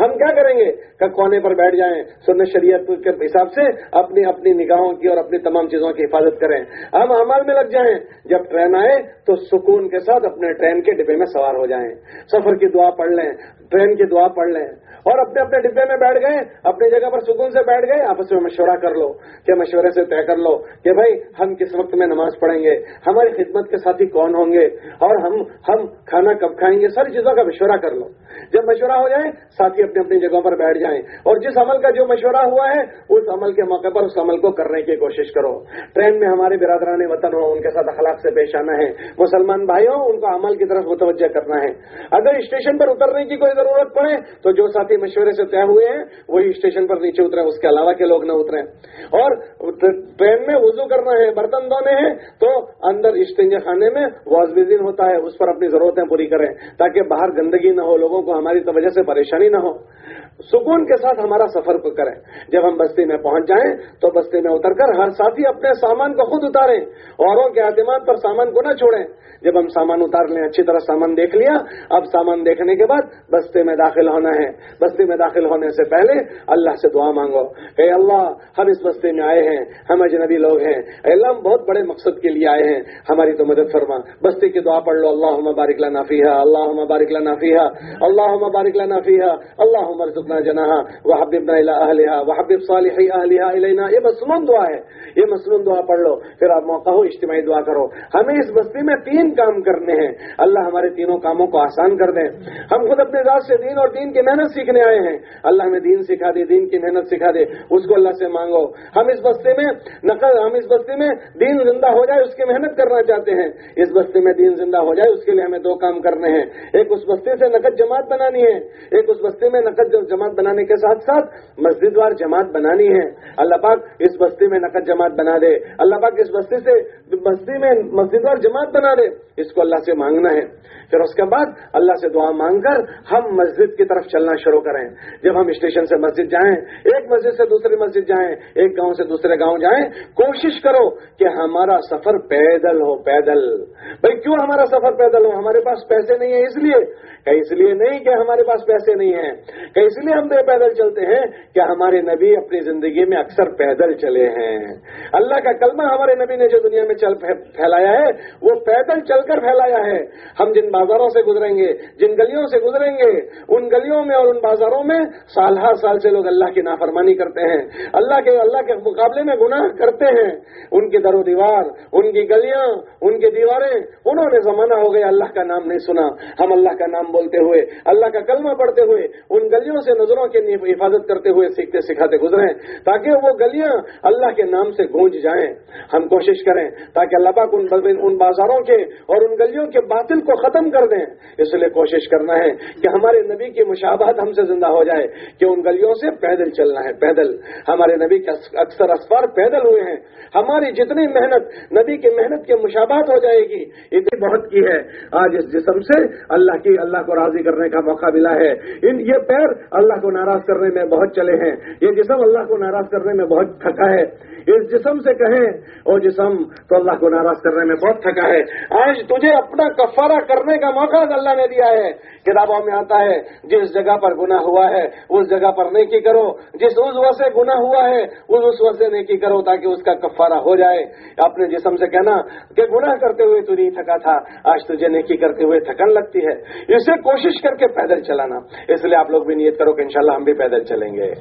S2: ہم کیا کریں گے؟ کہ کونے پر بیٹھ جائیں، سنت شریعت کے حساب سے اپنی اپنی نگاہوں کی اور اپنی تمام چیزوں کی حفاظت کریں۔ ہم عمل میں لگ جائیں۔ جب ٹرین آئے تو سکون کے ساتھ اپنے ٹرین کے ڈبے میں سوار ہو جائیں۔ سفر کی دعا پڑھ لیں، ٹرین کی دعا پڑھ لیں۔ اور اپنے اپنے ڈبے میں بیٹھ گئے، اپنی جگہ پر سکون سے بیٹھ گئے، آپس میں مشورہ کر لو کہ مشورے سے طے کر لو کہ بھائی ہم کس وقت میں نماز پڑھیں گے، ہماری خدمت کے ساتھی کون ہوں گے، اور ہم ہم کھانا کب کھائیں گے، ساری چیزوں کا مشورہ کر لو۔ جب مشورہ ہو جائے، ساتھی اپنی اپنی جگہوں پر بیٹھ جائیں۔ اور جس عمل کا جو مشورہ ہوا ہے، اس عمل کے موقع پر اس عمل کو کرنے کی کوشش کرو۔ ٹرین میں ہمارے برادران وطن ہو ان کے ساتھ اخلاق سے پیش آنا ہے۔ مسلمان بھائی ہوں، ان کو عمل کی طرف متوجہ کرنا ہے۔ اگر اسٹیشن پر اترنے کی کوئی ضرورت پڑے، تو جو ساتھی مشورے سے طے ہوئے ہیں، وہی اسٹیشن پر نیچے اترے، اس کے علاوہ کے لوگ نہ اترے۔ اور ٹرین میں وضو کرنا ہے، برتن دھونے ہیں، تو اندر اسٹینج خانے میں واز بزن ہوتا ہے، اس پر اپنی ضرورتیں پوری کریں تاکہ باہر گندگی نہ ہو، لوگوں کو ہماری وجہ سے پریشانی نہ ہو۔ سکون کے ساتھ ہمارا سفر کو کریں۔ جب ہم بستی میں پہنچ جائیں تو بستی میں اتر کر ہر ساتھی اپنے سامان کو خود اتاریں۔ اوروں کے اعتماد پر سامان کو نہ چھوڑیں۔ جب ہم سامان اتار لیں، اچھی طرح سامان دیکھ لیا، اب سامان دیکھنے کے بعد بستے میں داخل ہونا ہے۔ بستی میں داخل ہونے سے پہلے اللہ سے دعا مانگو۔ اے اللہ، ہم اس بستے میں آئے ہیں، ہم اجنبی لوگ ہیں۔ اے اللہ، ہم بہت بڑے مقصد کے لیے آئے ہیں۔ ہماری تو مدد فرما۔ بستی کی دعا پڑھ لو۔ اللہ مبارک نافیہ اللہ مبارک نافیہ اللہ مبارک نافیہ اللہ مرزقنا جناح وہ حبیب اہلیہ وہ حبیب صالح اہلیہ علینا یہ مصنون دعا ہے، یہ مصنون دعا پڑھ لو، پھر آپ موقع ہو اجتماعی دعا کرو۔ ہمیں اس بستی میں تین کام کرنے ہیں۔ اللہ ہمارے تینوں کاموں کو آسان کر دیں ہم خود اپنے ذات سے دین اور دین کی محنت سیکھنے آئے ہیں۔ اللہ ہمیں دین سکھا دے، دین کی محنت سکھا دے۔ اس کو اللہ سے مانگو۔ ہم اس بستے میں نقل، ہم اس بستے میں دین زندہ ہو جائے، اس کی محنت کرنا چاہتے ہیں۔ اس بستے میں دین زندہ ہو جائے، اس کے لیے ہمیں دو کام کرنے ہیں۔ ایک اس بستے سے نقد جماعت بنانی ہے، ایک اس بستے میں نقد جماعت بنانے کے ساتھ ساتھ مسجد وار جماعت بنانی ہے۔ اللہ پاک اس بستی میں نقد جماعت بنا دے۔ اللہ پاک اس بستی سے بستی میں مسجد وار جماعت بنا دے۔ اس کو اللہ سے مانگنا ہے۔ پھر اس کے بعد اللہ سے دعا مانگ کر ہم مسجد کی طرف چلنا شروع کریں۔ جب ہم اسٹیشن سے مسجد جائیں، ایک مسجد سے دوسری مسجد جائیں، ایک گاؤں سے دوسرے گاؤں جائیں، کوشش کرو کہ ہمارا سفر پیدل ہو، پیدل۔ بھائی، کیوں ہمارا سفر پیدل ہو؟ ہمارے پاس پیسے نہیں ہیں اس لیے۔ کہ اس لیے نہیں کہ ہمارے پاس پیسے نہیں ہیں۔ کہ اس لیے لیے ہم بے پیدل چلتے ہیں کہ ہمارے نبی اپنی زندگی میں اکثر پیدل چلے ہیں۔ اللہ کا کلمہ ہمارے نبی نے جو دنیا میں چل پھیلایا ہے، وہ پیدل چل کر پھیلایا ہے۔ ہم جن بازاروں سے گزریں گے، جن گلیوں سے گزریں گے، ان گلیوں میں اور ان بازاروں میں سال ہر سال سے لوگ اللہ کی نافرمانی کرتے ہیں۔ اللہ کے اللہ کے مقابلے میں گناہ کرتے ہیں۔ ان کی در و دیوار، ان کی گلیاں، ان کی دیواریں، انہوں نے زمانہ ہو گیا اللہ کا نام نہیں سنا۔ ہم اللہ کا نام بولتے ہوئے، اللہ کا کلمہ پڑھتے ہوئے ان گلیوں سے نظروں کی حفاظت کرتے ہوئے سیکھتے سکھاتے گزرے تاکہ وہ گلیاں اللہ کے نام سے گونج جائیں۔ ہم کوشش کریں تاکہ اللہ پاک ان بازاروں کے اور ان گلیوں کے باطل کو ختم کر دیں۔ اس لیے کوشش کرنا ہے کہ ہمارے نبی کی مشابہت ہم سے زندہ ہو جائے، کہ ان گلیوں سے پیدل چلنا ہے، پیدل۔ ہمارے نبی کے اکثر اسفار پیدل ہوئے ہیں۔ ہماری جتنی محنت، نبی کی محنت کے مشابہت ہو جائے گی، اتنی بہت کی ہے۔ آج اس جسم سے اللہ کی اللہ کو راضی کرنے کا موقع ملا ہے۔ ان یہ پیر اللہ اللہ کو ناراض کرنے میں بہت چلے ہیں۔ یہ جسم اللہ کو ناراض کرنے میں بہت تھکا ہے۔ اس جسم سے کہیں اور جسم، تو اللہ کو ناراض کرنے میں بہت تھکا ہے۔ آج تجھے اپنا کفارہ کرنے کا موقع اللہ نے دیا ہے۔ کتابوں میں آتا ہے، جس جگہ پر گنا ہوا ہے، اس جگہ پر نیکی کرو۔ جس اس سے گنا ہوا ہے اس اس سے نیکی کرو تاکہ اس کا کفارہ ہو جائے۔ اپنے جسم سے کہنا کہ گناہ کرتے ہوئے تو نہیں تھکا تھا، آج تجھے نیکی کرتے ہوئے تھکن لگتی ہے۔ اسے کوشش کر کے پیدل چلانا۔ اس لیے آپ لوگ بھی نیت کرو۔ کہ انشاءاللہ ہم بھی پیدل چلیں گے۔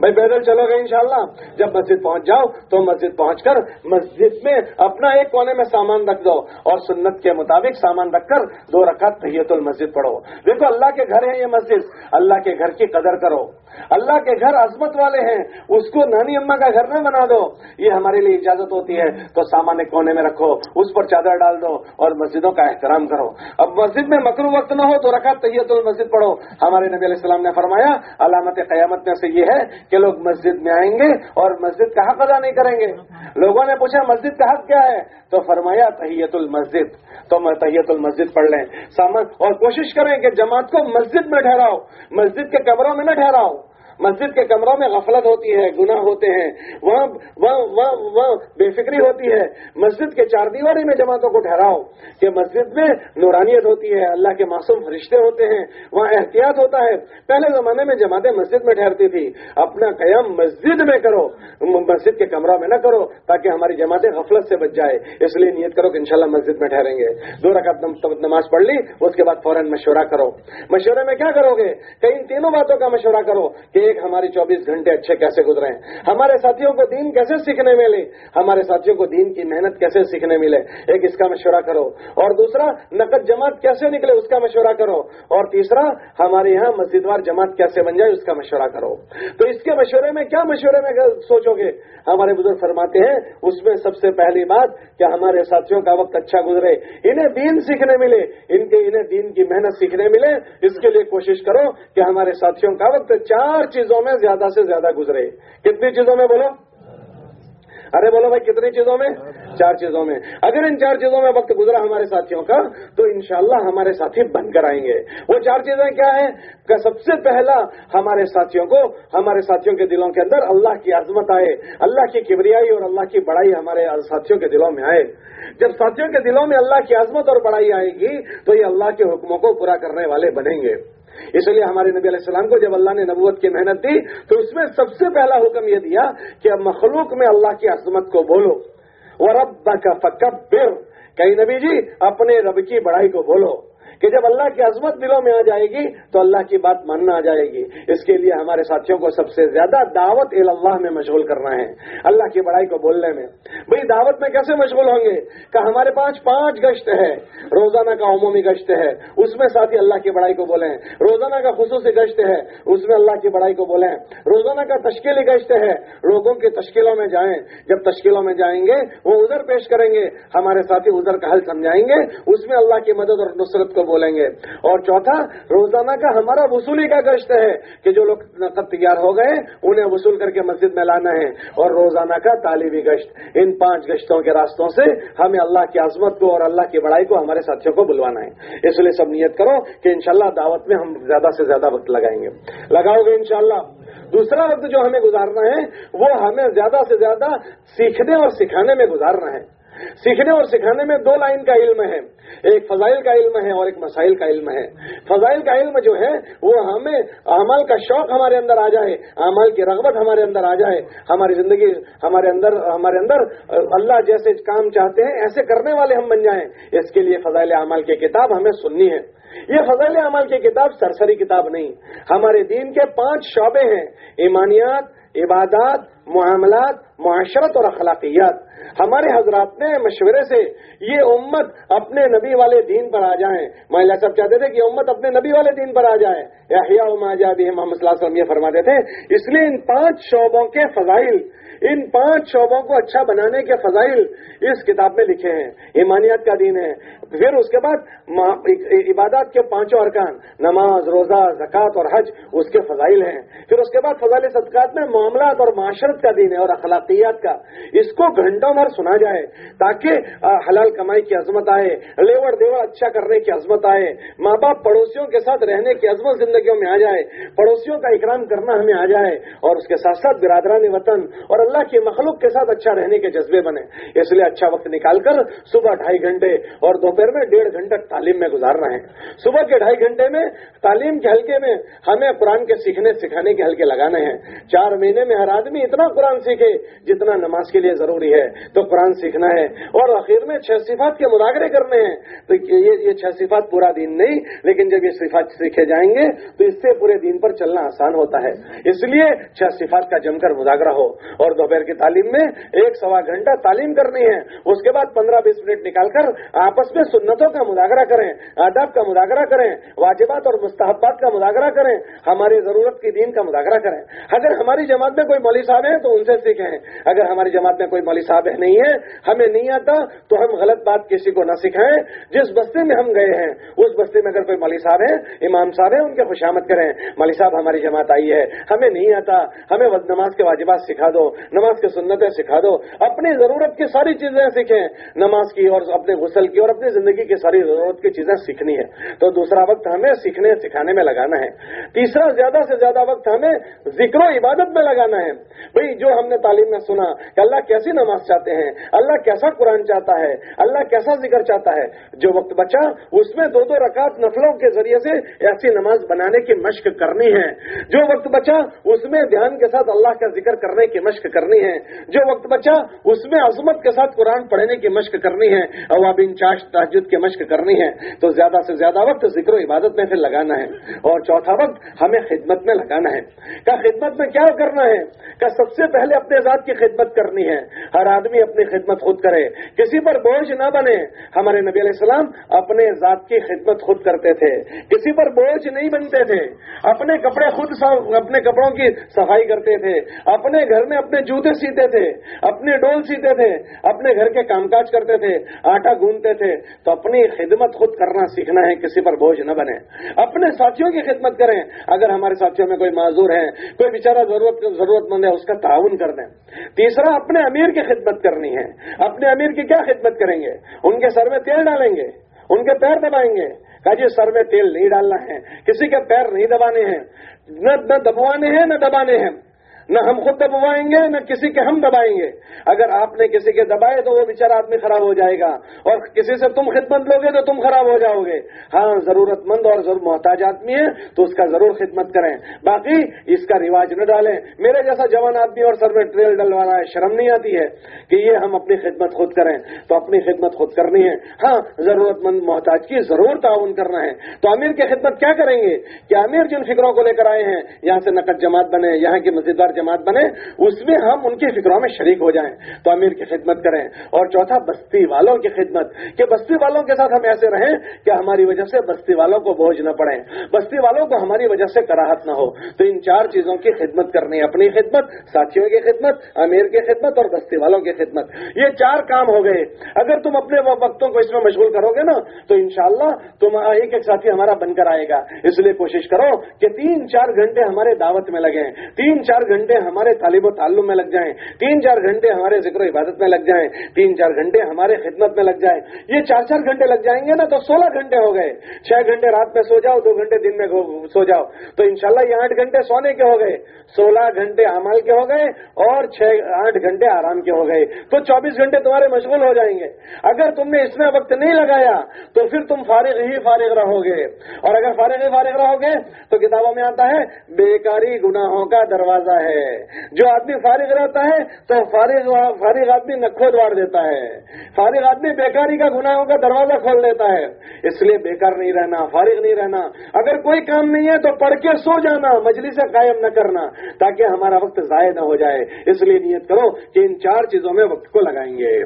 S2: بھائی پیدل چلو گے انشاءاللہ۔ جب مسجد پہنچ جاؤ تو مسجد پہنچ کر مسجد میں اپنا ایک کونے میں سامان رکھ دو اور سنت کے مطابق سامان رکھ کر دو رکعت تحیت المسجد پڑھو۔ دیکھو اللہ کے گھر ہے یہ مسجد۔ اللہ کے گھر کی قدر کرو۔ اللہ کے گھر عظمت والے ہیں، اس کو نانی اما کا گھر میں بنا دو۔ یہ ہمارے لیے اجازت ہوتی ہے۔ تو سامان کونے میں رکھو، اس پر چادر ڈال دو اور مسجدوں کا احترام کرو۔ اب مسجد میں مکرو وقت نہ ہو تو رکھا تحیت المسجد پڑھو۔ ہمارے نبی علیہ السلام نے فرمایا، علامت قیامت میں سے یہ ہے کہ لوگ مسجد میں آئیں گے اور مسجد کا حق ادا نہیں کریں گے۔ لوگوں نے پوچھا، مسجد کا حق کیا ہے؟ تو فرمایا تحیت المسجد۔ تو میں تحیت المسجد پڑھ لیں۔ سامان اور کوشش کریں کہ جماعت کو مسجد میں ٹھہراؤ۔ مسجد کے کمروں میں نہ ٹھہراؤ۔ مسجد کے کمروں میں غفلت ہوتی ہے، گناہ ہوتے ہیں۔ وہاں وہاں وہاں بے فکری ہوتی ہے۔ مسجد کے چار دیواری میں جماعتوں کو ٹھہراؤ کہ مسجد میں نورانیت ہوتی ہے، اللہ کے معصوم فرشتے ہوتے ہیں۔ وہاں احتیاط ہوتا ہے۔ پہلے زمانے میں جماعتیں مسجد میں ٹھہرتی تھی۔ اپنا قیام مسجد میں کرو، مسجد کے کمروں میں نہ کرو تاکہ ہماری جماعتیں غفلت سے بچ جائے۔ اس لیے نیت کرو کہ انشاءاللہ مسجد میں ٹھہریں گے۔ دو رکعت نماز پڑھ لی، اس کے بعد فوراً مشورہ کرو۔ مشورے میں کیا کرو گے؟ کہ ان تینوں باتوں کا مشورہ کرو کہ ایک ہماری چوبیس گھنٹے اچھے کیسے گزرے ہیں؟ ہمارے ساتھیوں کو دین کیسے سیکھنے ملے ہمارے ساتھیوں کو دین کی محنت کیسے سیکھنے ملے؟ ایک اس کا مشورہ کرو۔ اور دوسرا، نقد جماعت کیسے نکلے اس کا مشورہ کرو۔ اور تیسرا، ہمارے یہاں مسجد وار جماعت کیسے بن جائے اس کا مشورہ کرو۔ تو اس کے مشورے میں، کیا مشورے میں سوچو گے؟ ہمارے بزرگ فرماتے ہیں، اس میں سب سے پہلی بات کہ ہمارے ساتھیوں کا وقت اچھا گزرے۔ انہیں دین سیکھنے ملے، ان کے انہیں دین کی محنت سیکھنے ملے۔ اس کے لیے کوشش کرو کہ ہمارے ساتھیوں کا وقت چار چیزوں میں زیادہ سے زیادہ گزرے۔ کتنی چیزوں میں بولو؟ ارے بولو بھائی، کتنی چیزوں میں؟ چار چیزوں میں۔ اگر ان چار چیزوں میں وقت گزرا ہمارے ساتھیوں کا، تو انشاءاللہ ہمارے ساتھی بن کر آئیں گے۔ وہ چار چیزیں کیا ہیں؟ کہ سب سے پہلا ہمارے ساتھیوں کو، ہمارے ساتھیوں کے دلوں کے اندر اللہ کی عظمت آئے۔ اللہ کی کبریائی اور اللہ کی بڑائی ہمارے ساتھیوں کے دلوں میں آئے۔ جب ساتھیوں کے دلوں میں اللہ کی عظمت اور بڑائی آئے گی، تو یہ اللہ کے حکموں کو پورا کرنے والے بنیں گے۔ اس لیے ہمارے نبی علیہ السلام کو جب اللہ نے نبوت کی محنت دی تو اس میں سب سے پہلا حکم یہ دیا کہ اب مخلوق میں اللہ کی عظمت کو بولو۔ وہ رب کا فکبر کہیں نبی جی اپنے رب کی بڑائی کو بولو۔ کہ جب اللہ کی عظمت دلوں میں آ جائے گی تو اللہ کی بات ماننا آ جائے گی۔ اس کے لیے ہمارے ساتھیوں کو سب سے زیادہ دعوت اللہ میں مشغول کرنا ہے۔ اللہ کی بڑائی کو بولنے میں۔ بھئی دعوت میں کیسے مشغول ہوں گے؟ کہ ہمارے پاس پانچ گشت ہے روزانہ کا عمومی گشت ہے۔ اس میں ساتھی اللہ کی بڑائی کو بولیں۔ روزانہ کا خصوصی گشت ہے۔ اس میں اللہ کی بڑائی کو بولیں۔ روزانہ کا تشکیلی گشت ہے۔ لوگوں کی تشکیلوں میں جائیں۔ جب تشکیلوں میں جائیں گے، وہ ادھر پیش کریں گے۔ ہمارے ساتھی ادھر کا حل سمجھائیں گے۔ اس میں اللہ کی مدد اور نصرت کو بولیں گے۔ اور چوتھا، روزانہ کا ہمارا وصولی کا گشت ہے کہ جو لوگ نقد تیار ہو گئے، انہیں وصول کر کے مسجد میں لانا ہے۔ اور روزانہ کا تعلیمی گشت۔ ان پانچ گشتوں کے راستوں سے ہمیں اللہ کی عظمت کو اور اللہ کی بڑائی کو، ہمارے ساتھیوں کو بلوانا ہے۔ اس لیے سب نیت کرو کہ انشاءاللہ دعوت میں ہم زیادہ سے زیادہ وقت لگائیں گے۔ لگاؤ گے انشاءاللہ۔ دوسرا وقت جو ہمیں گزارنا ہے، وہ ہمیں زیادہ سے زیادہ سیکھنے اور سکھانے میں گزارنا ہے۔ سیکھنے اور سکھانے میں دو لائن کا علم ہے۔ ایک فضائل کا علم ہے اور ایک مسائل کا علم ہے۔ فضائل کا علم جو ہے، وہ ہمیں اعمال کا شوق ہمارے اندر آ جائے، اعمال کی رغبت ہمارے اندر آ جائے۔ ہماری زندگی ہمارے اندر ہمارے اندر، اللہ جیسے کام چاہتے ہیں، ایسے کرنے والے ہم بن جائیں۔ اس کے لیے فضائل اعمال کی کتاب ہمیں سننی ہے۔ یہ فضائل اعمال کی کتاب سرسری کتاب نہیں۔ ہمارے دین کے پانچ شعبے ہیں۔ ایمانیات عبادات، معاملات، معاشرت اور اخلاقیات۔ ہمارے حضرات نے مشورے سے یہ امت اپنے نبی والے دین پر آ جائیں۔ مہیلا صاحب چاہتے تھے کہ امت اپنے نبی والے دین پر آ جائے۔ یا محمد صلی اللہ علیہ وسلم یہ فرماتے تھے، اس لیے ان پانچ شعبوں کے فضائل ان پانچ شعبوں کو اچھا بنانے کے فضائل اس کتاب میں لکھے ہیں۔ ایمانیت کا دین ہے۔ پھر اس کے بعد عبادات کے پانچوں ارکان، نماز، روزہ، زکوٰۃ اور حج، اس کے فضائل ہیں۔ پھر اس کے بعد فضائل صدقات میں معاملات اور معاشرت کا دین ہے اور اخلاقیات کا۔ اس کو گھنٹوں بھر سنا جائے تاکہ حلال کمائی کی عظمت آئے لیور دیور اچھا کرنے کی عظمت آئے۔ ماں باپ پڑوسیوں کے ساتھ رہنے کی عظمت زندگیوں میں آ جائے۔ پڑوسیوں کا اکرام کرنا ہمیں آ جائے اور اس کے ساتھ ساتھ برادران وطن اور اللہ کی مخلوق کے ساتھ اچھا رہنے کے جذبے بنے۔ اس لیے اچھا وقت نکال کر صبح ڈھائی گھنٹے اور دوپہر میں ڈیڑھ گھنٹے تعلیم میں گزارنا ہے۔ صبح کے ڈھائی گھنٹے میں تعلیم کے حلقے میں ہمیں قرآن کے سیکھنے، سکھانے کے حلقے لگانے ہیں۔ چار مہینے میں ہر آدمی اتنا قرآن سیکھے جتنا نماز کے لیے ضروری ہے۔ تو قرآن سیکھنا ہے اور آخر میں چھ صفات کے مذاکرے کرنے ہیں۔ تو یہ چھ صفات پورا دین نہیں، لیکن جب یہ صفات سیکھے جائیں گے تو اس سے پورے دین پر چلنا آسان ہوتا ہے۔ اس لیے چھ صفات کا جم کر مذاکرہ ہو اور دوپہر کی تعلیم میں ایک سوا گھنٹہ تعلیم کرنی ہے۔ اس کے بعد پندرہ بیس منٹ نکال کر آپس میں سنتوں کا مذاکرہ کریں، آداب کا مذاکرہ کریں، واجبات اور مستحبات کا مذاکرہ کریں، ہماری ضرورت کی دین کا مذاکرہ کریں۔ اگر ہماری جماعت میں کوئی مولوی صاحب ہیں تو ان سے سیکھیں۔ اگر ہماری جماعت میں کوئی مولوی صاحب نہیں ہے، ہمیں نہیں آتا تو ہم غلط بات کسی کو نہ سکھائیں۔ جس بستی میں ہم گئے ہیں، اس بستی میں اگر کوئی مولوی صاحب ہے امام صاحب ہیں، ان کے خوشامد کریں۔ مولوی صاحب ہماری جماعت آئی ہے، ہمیں نہیں آتا، ہمیں نماز کے واجبات سکھا دو۔ نماز کے سنتیں سکھا دو۔ اپنی ضرورت کی ساری چیزیں سیکھیں۔ نماز کی اور اپنے غسل کی اور اپنی زندگی کی ساری ضرورت کی چیزیں سیکھنی ہے۔ تو دوسرا وقت ہمیں سیکھنے، سکھانے میں لگانا ہے۔ تیسرا، زیادہ سے زیادہ وقت ہمیں ذکر و عبادت میں لگانا ہے۔ بھئی جو ہم نے تعلیم میں سنا کہ اللہ کیسی نماز چاہتے ہیں، اللہ کیسا قرآن چاہتا ہے، اللہ کیسا ذکر چاہتا ہے، جو وقت بچا، اس میں دو دو رکعت نفلوں کے ذریعے سے ایسی نماز بنانے کی مشق کرنی ہے۔ جو وقت بچا، اس میں دھیان کے ساتھ اللہ کا ذکر کرنے کی مشق کرنی کرنی ہے جو وقت بچا، اس میں عظمت کے ساتھ قرآن پڑھنے کی مشق کرنی ہے۔ اوابین چاش تحجد کی مشق کرنی ہے۔ تو زیادہ سے زیادہ وقت ذکر و عبادت میں پھر لگانا ہے۔ اور چوتھا وقت، ہمیں خدمت میں لگانا ہے۔ کیا خدمت میں کیا کرنا ہے؟ کیا سب سے پہلے اپنے ذات کی خدمت کرنی ہے۔ ہر آدمی اپنی خدمت خود کرے۔ کسی پر بوجھ نہ بنے۔ ہمارے نبی علیہ السلام اپنے ذات کی خدمت خود کرتے تھے۔ کسی پر بوجھ نہیں بنتے تھے۔ اپنے کپڑے خود اپنے کپڑوں کی صفائی کرتے تھے۔ اپنے گھر میں اپنے جوتے سیتے تھے، اپنے ڈول سیتے تھے، اپنے گھر کے کام کاج کرتے تھے، آٹا گونتے تھے۔ تو اپنی خدمت خود کرنا سیکھنا ہے، کسی پر بوجھ نہ بنے۔ اپنے ساتھیوں کی خدمت کریں۔ اگر ہمارے ساتھیوں میں کوئی معذور ہے، کوئی بےچارا ضرورت ضرورت مند ہے، اس کا تعاون کر دیں۔ تیسرا، اپنے امیر کی خدمت کرنی ہے۔ اپنے امیر کی کیا خدمت کریں گے؟ ان کے سر میں تیل ڈالیں گے؟ ان کے پیر دبائیں گے؟ کہا جی سر میں تیل نہیں ڈالنا ہے۔ کسی کے پیر نہیں دبانے ہیں۔ نہ دبوانے ہیں، نہ دبانے ہیں۔ نہ ہم خود دبوائیں گے، نہ کسی کے ہم دبائیں گے۔ اگر آپ نے کسی کے دبائے تو وہ بےچارا آدمی خراب ہو جائے گا۔ اور کسی سے تم خدمت لو گے تو تم خراب ہو جاؤ گے۔ ہاں ضرورت مند اور ضرور محتاج آدمی ہے تو اس کا ضرور خدمت کریں۔ باقی اس کا رواج نہ ڈالیں۔ میرے جیسا جوان آدمی اور سر میں ٹریل ڈلوانا ہے، شرم نہیں آتی ہے کہ یہ ہم اپنی خدمت خود کریں۔ تو اپنی خدمت خود کرنی ہے۔ ہاں ضرورت مند محتاج کی ضرور تعاون کرنا ہے۔ تو امیر کی خدمت کیا کریں گے؟ کہ امیر جن فکروں کو لے کر آئے ہیں، یہاں سے نقد جماعت بنے، یہاں کی مزیدار جماعت بنے، اس میں ہم ان کی فکروں میں شریک ہو جائیں، تو امیر کی خدمت کریں۔ اور چوتھا، بستی والوں کی خدمت، کہ بستی والوں کے ساتھ ہم ایسے رہیں کہ ہماری وجہ سے بستی والوں کو بوجھ نہ پڑے بستی والوں کو ہماری وجہ سے کراہت نہ ہو۔ تو ان چار چیزوں کی خدمت کرنی، اپنی خدمت، ساتھیوں کی خدمت، امیر کی خدمت اور بستی والوں کی خدمت۔ یہ چار کام ہو گئے۔ اگر تم اپنے وقتوں کو اس میں مشغول کرو گے نا، تو انشاءاللہ تم ایک ایک ساتھی ہمارا بن کر آئے گا۔ اس لیے کوشش کرو کہ تین چار گھنٹے ہمارے دعوت میں لگیں۔ تین چار گھنٹے ہمارے طالب و تعلم میں لگ جائیں، تین چار گھنٹے ہمارے ذکر و عبادت میں لگ جائیں، تین چار گھنٹے ہمارے خدمت میں لگ جائیں۔ یہ چار چار گھنٹے لگ جائیں گے نا تو سولہ گھنٹے ہو گئے۔ چھ گھنٹے رات میں سو جاؤ، دو گھنٹے دن میں سو جاؤ۔ تو انشاءاللہ یہ آٹھ گھنٹے سونے کے ہو گئے۔ سولہ گھنٹے امال کے ہو گئے اور چھ آٹھ گھنٹے آرام کے ہو گئے۔ تو چوبیس گھنٹے تمہارے مشغول ہو جائیں گے۔ اگر تم نے اس میں وقت نہیں لگایا تو پھر تم فارغ ہی فارغ رہو گے۔ اور اگر فارغ ہی فارغ رہو گے تو کتابوں میں آتا ہے، بیکاری گناہوں کا دروازہ ہے۔ جو آدمی فارغ رہتا ہے تو فارغ فارغ آدمی نکھو دوار دیتا ہے۔ فارغ آدمی بیکاری کا گناہوں کا دروازہ کھول دیتا ہے۔ اس لیے بیکار نہیں رہنا، فارغ نہیں رہنا۔ اگر کوئی کام نہیں ہے تو پڑھ کے سو جانا مجلس قائم نہ کرنا، تاکہ ہمارا وقت ضائع نہ ہو جائے۔ اس لیے نیت کرو کہ ان چار چیزوں میں وقت کو لگائیں گے۔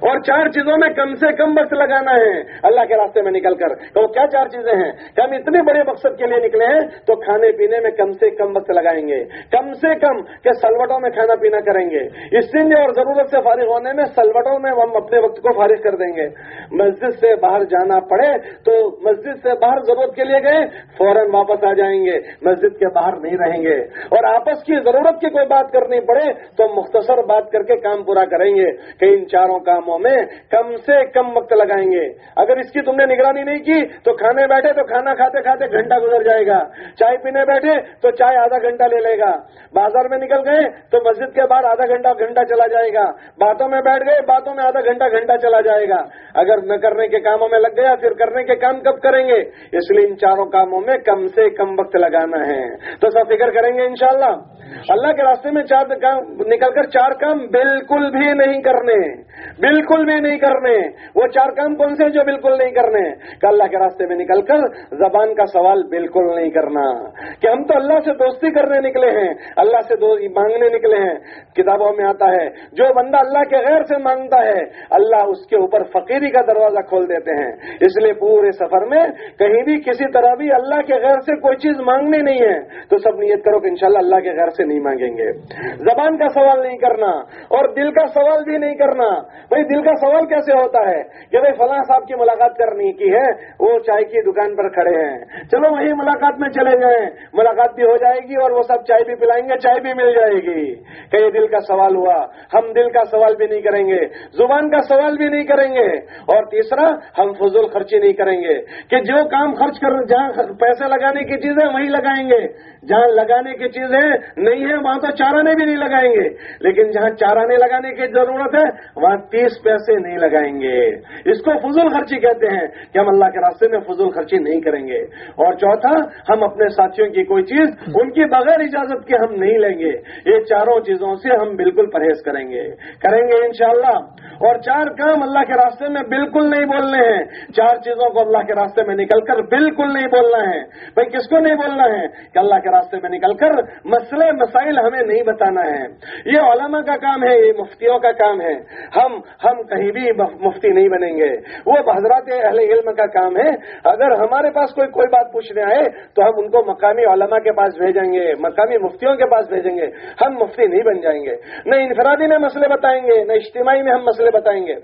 S2: اور چار چیزوں میں کم سے کم وقت لگانا ہے۔ اللہ کے راستے میں نکل کر۔ تو کیا چار چیزیں ہیں؟ کہ ہم اتنے بڑے مقصد کے لیے نکلے ہیں تو کھانے پینے میں کم سے کم وقت لگائیں گے۔ کم سے کم کہ سلوٹوں میں کھانا پینا کریں گے۔ اس اور ضرورت سے فارغ ہونے میں سلوٹوں میں ہم اپنے وقت کو فارغ کر دیں گے۔ مسجد سے باہر جانا پڑے تو مسجد سے باہر ضرورت کے لیے گئے، فوراً واپس آ جائیں گے۔ مسجد کے باہر نہیں رہیں گے۔ اور آپس کی ضرورت کی کوئی بات کرنی پڑے تو مختصر بات کر کے کام پورا کریں گے کہ ان چاروں کاموں میں کم سے کم وقت لگائیں گے۔ اگر اس کی تم نے نگرانی نہیں کی تو کھانے بیٹھے تو کھانا کھاتے کھاتے گھنٹہ گزر جائے گا۔ چائے پینے بیٹھے تو چائے آدھا گھنٹہ لے لے گا۔ بازار میں نکل گئے تو مسجد کے بعد آدھا گھنٹہ گھنٹہ چلا جائے گا۔ باتوں میں بیٹھ گئے، باتوں میں آدھا گھنٹہ گھنٹہ چلا جائے گا۔ اگر نہ کرنے کے کاموں میں لگ گیا، پھر کرنے کے کام کب کریں گے؟ اس لیے ان چاروں کاموں میں کم سے کم وقت لگانا ہے۔ تو سب فکر کریں گے انشاءاللہ۔ اللہ کے راستے میں چار کام، نکل کر چار کام بالکل بھی نہیں کرنے۔ بالکل بھی نہیں کرنے۔ وہ چار کام کون سے جو بالکل نہیں کرنے؟ کہ اللہ کے راستے میں نکل کر زبان کا سوال بالکل نہیں کرنا۔ کہ ہم تو اللہ سے دوستی کرنے نکلے ہیں، اللہ سے مانگنے نکلے ہیں۔ کتابوں میں آتا ہے، جو بندہ اللہ کے غیر سے مانگتا ہے، اللہ اس کے اوپر فقیری کا دروازہ کھول دیتے ہیں۔ اس لیے پورے سفر میں کہیں بھی کسی طرح بھی اللہ کے غیر سے کوئی چیز مانگنی نہیں ہے۔ تو سب نیت کرو کہ انشاءاللہ اللہ کے غیر سے نہیں مانگیں گے۔ زبان کا سوال نہیں کرنا اور دل کا سوال بھی نہیں کرنا۔ بھائی، دل کا سوال کیسے ہوتا ہے کہ بھائی، فلاں صاحب کی ملاقات کرنی کی ہے؟ وہ چائے کی دکان پر کھڑے ہیں۔ چلو وہی ملاقات میں چلے گئے ملاقات بھی ہو جائے گی اور وہ سب چائے بھی پلائیں گے، چائے بھی مل جائے گی۔ کہ یہ دل کا سوال ہوا۔ ہم دل کا سوال بھی نہیں کریں گے۔ زبان کا سوال بھی نہیں کریں گے۔ اور تیسرا، ہم فضول خرچی نہیں کریں گے کہ جو کام خرچ کر، جہاں پیسے لگانے کی چیزیں وہی لگائیں گے۔ جہاں لگانے کی چیزیں نہیں ہے وہاں تو چارانے بھی نہیں لگائیں گے۔ لیکن جہاں چارانے لگانے کی ضرورت ہے، وہاں تیس پیسے نہیں لگائیں گے۔ اس کو فضول خرچی کہتے ہیں کہ ہم اللہ کے راستے میں فضول خرچی نہیں کریں گے۔ اور چوتھا، ہم اپنے ساتھیوں کی کوئی چیز ان کی بغیر اجازت کے ہم نہیں لیں گے۔ یہ چاروں چیزوں سے ہم بالکل پرہیز کریں گے۔ کریں گے انشاءاللہ۔ اور چار کام اللہ کے راستے میں بالکل نہیں بولنے ہیں۔ چار چیزوں کو اللہ کے راستے میں نکل کر بالکل نہیں بولنا ہے۔ بھائی، کس کو نہیں بولنا ہے؟ کہ اللہ کے راستے میں نکل کر مسئلے، مسائل ہمیں نہیں بتانا ہے۔ یہ علماء کا کام ہے، یہ مفتیوں کا کام ہے۔ ہم ہم کہیں بھی مفتی نہیں بنیں گے۔ وہ حضرات اہل علم کا کام ہے۔ اگر ہمارے پاس کوئی کوئی بات پوچھنے آئے، تو ہم ان کو مقامی علماء کے پاس بھیجیں گے، مقامی مفتیوں کے پاس بھیجیں گے۔ ہم مفتی نہیں بن جائیں گے۔ نہ انفرادی میں مسئلے بتائیں گے، نہ اجتماعی میں ہم مسئلے بتائیں گے۔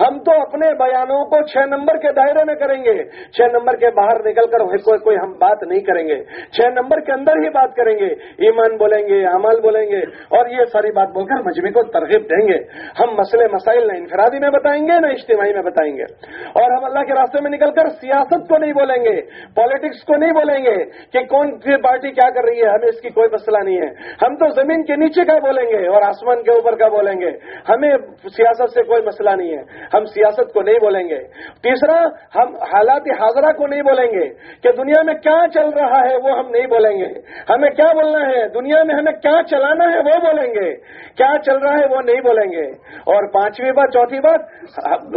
S2: ہم تو اپنے بیانوں کو چھ نمبر کے دائرے میں کریں گے۔ چھ نمبر کے باہر نکل کر کوئی کوئی ہم بات نہیں کریں گے۔ چھ نمبر کے اندر ہی بات کریں گے۔ ایمان بولیں گے امال بولیں گے۔ اور یہ ساری بات بول کر مجمے کو ترغیب دیں گے۔ ہم مسئلے مسائل نہ انفرادی میں بتائیں گے، نہ اجتماعی میں بتائیں گے۔ اور ہم اللہ کے راستے میں نکل کر سیاست کو نہیں بولیں گے پالیٹکس کو نہیں بولیں گے کہ کون سی پارٹی کیا کر رہی ہے، ہمیں اس کی کوئی مسئلہ نہیں ہے۔ ہم تو زمین کے نیچے کا بولیں گے اور آسمان کے اوپر کا بولیں گے۔ ہمیں سیاست سے کوئی مسئلہ نہیں ہے۔ ہم سیاست کو نہیں بولیں گے۔ تیسرا، ہم حالات حاضرہ کو نہیں بولیں گے کہ دنیا میں کیا چل رہا ہے وہ ہم نہیں بولیں گے۔ ہمیں کیا بولنا ہے؟ دنیا میں ہمیں کیا چلانا ہے وہ بولیں گے۔ کیا چل رہا ہے وہ نہیں بولیں گے۔ اور پانچویں بات، چوتھی بات،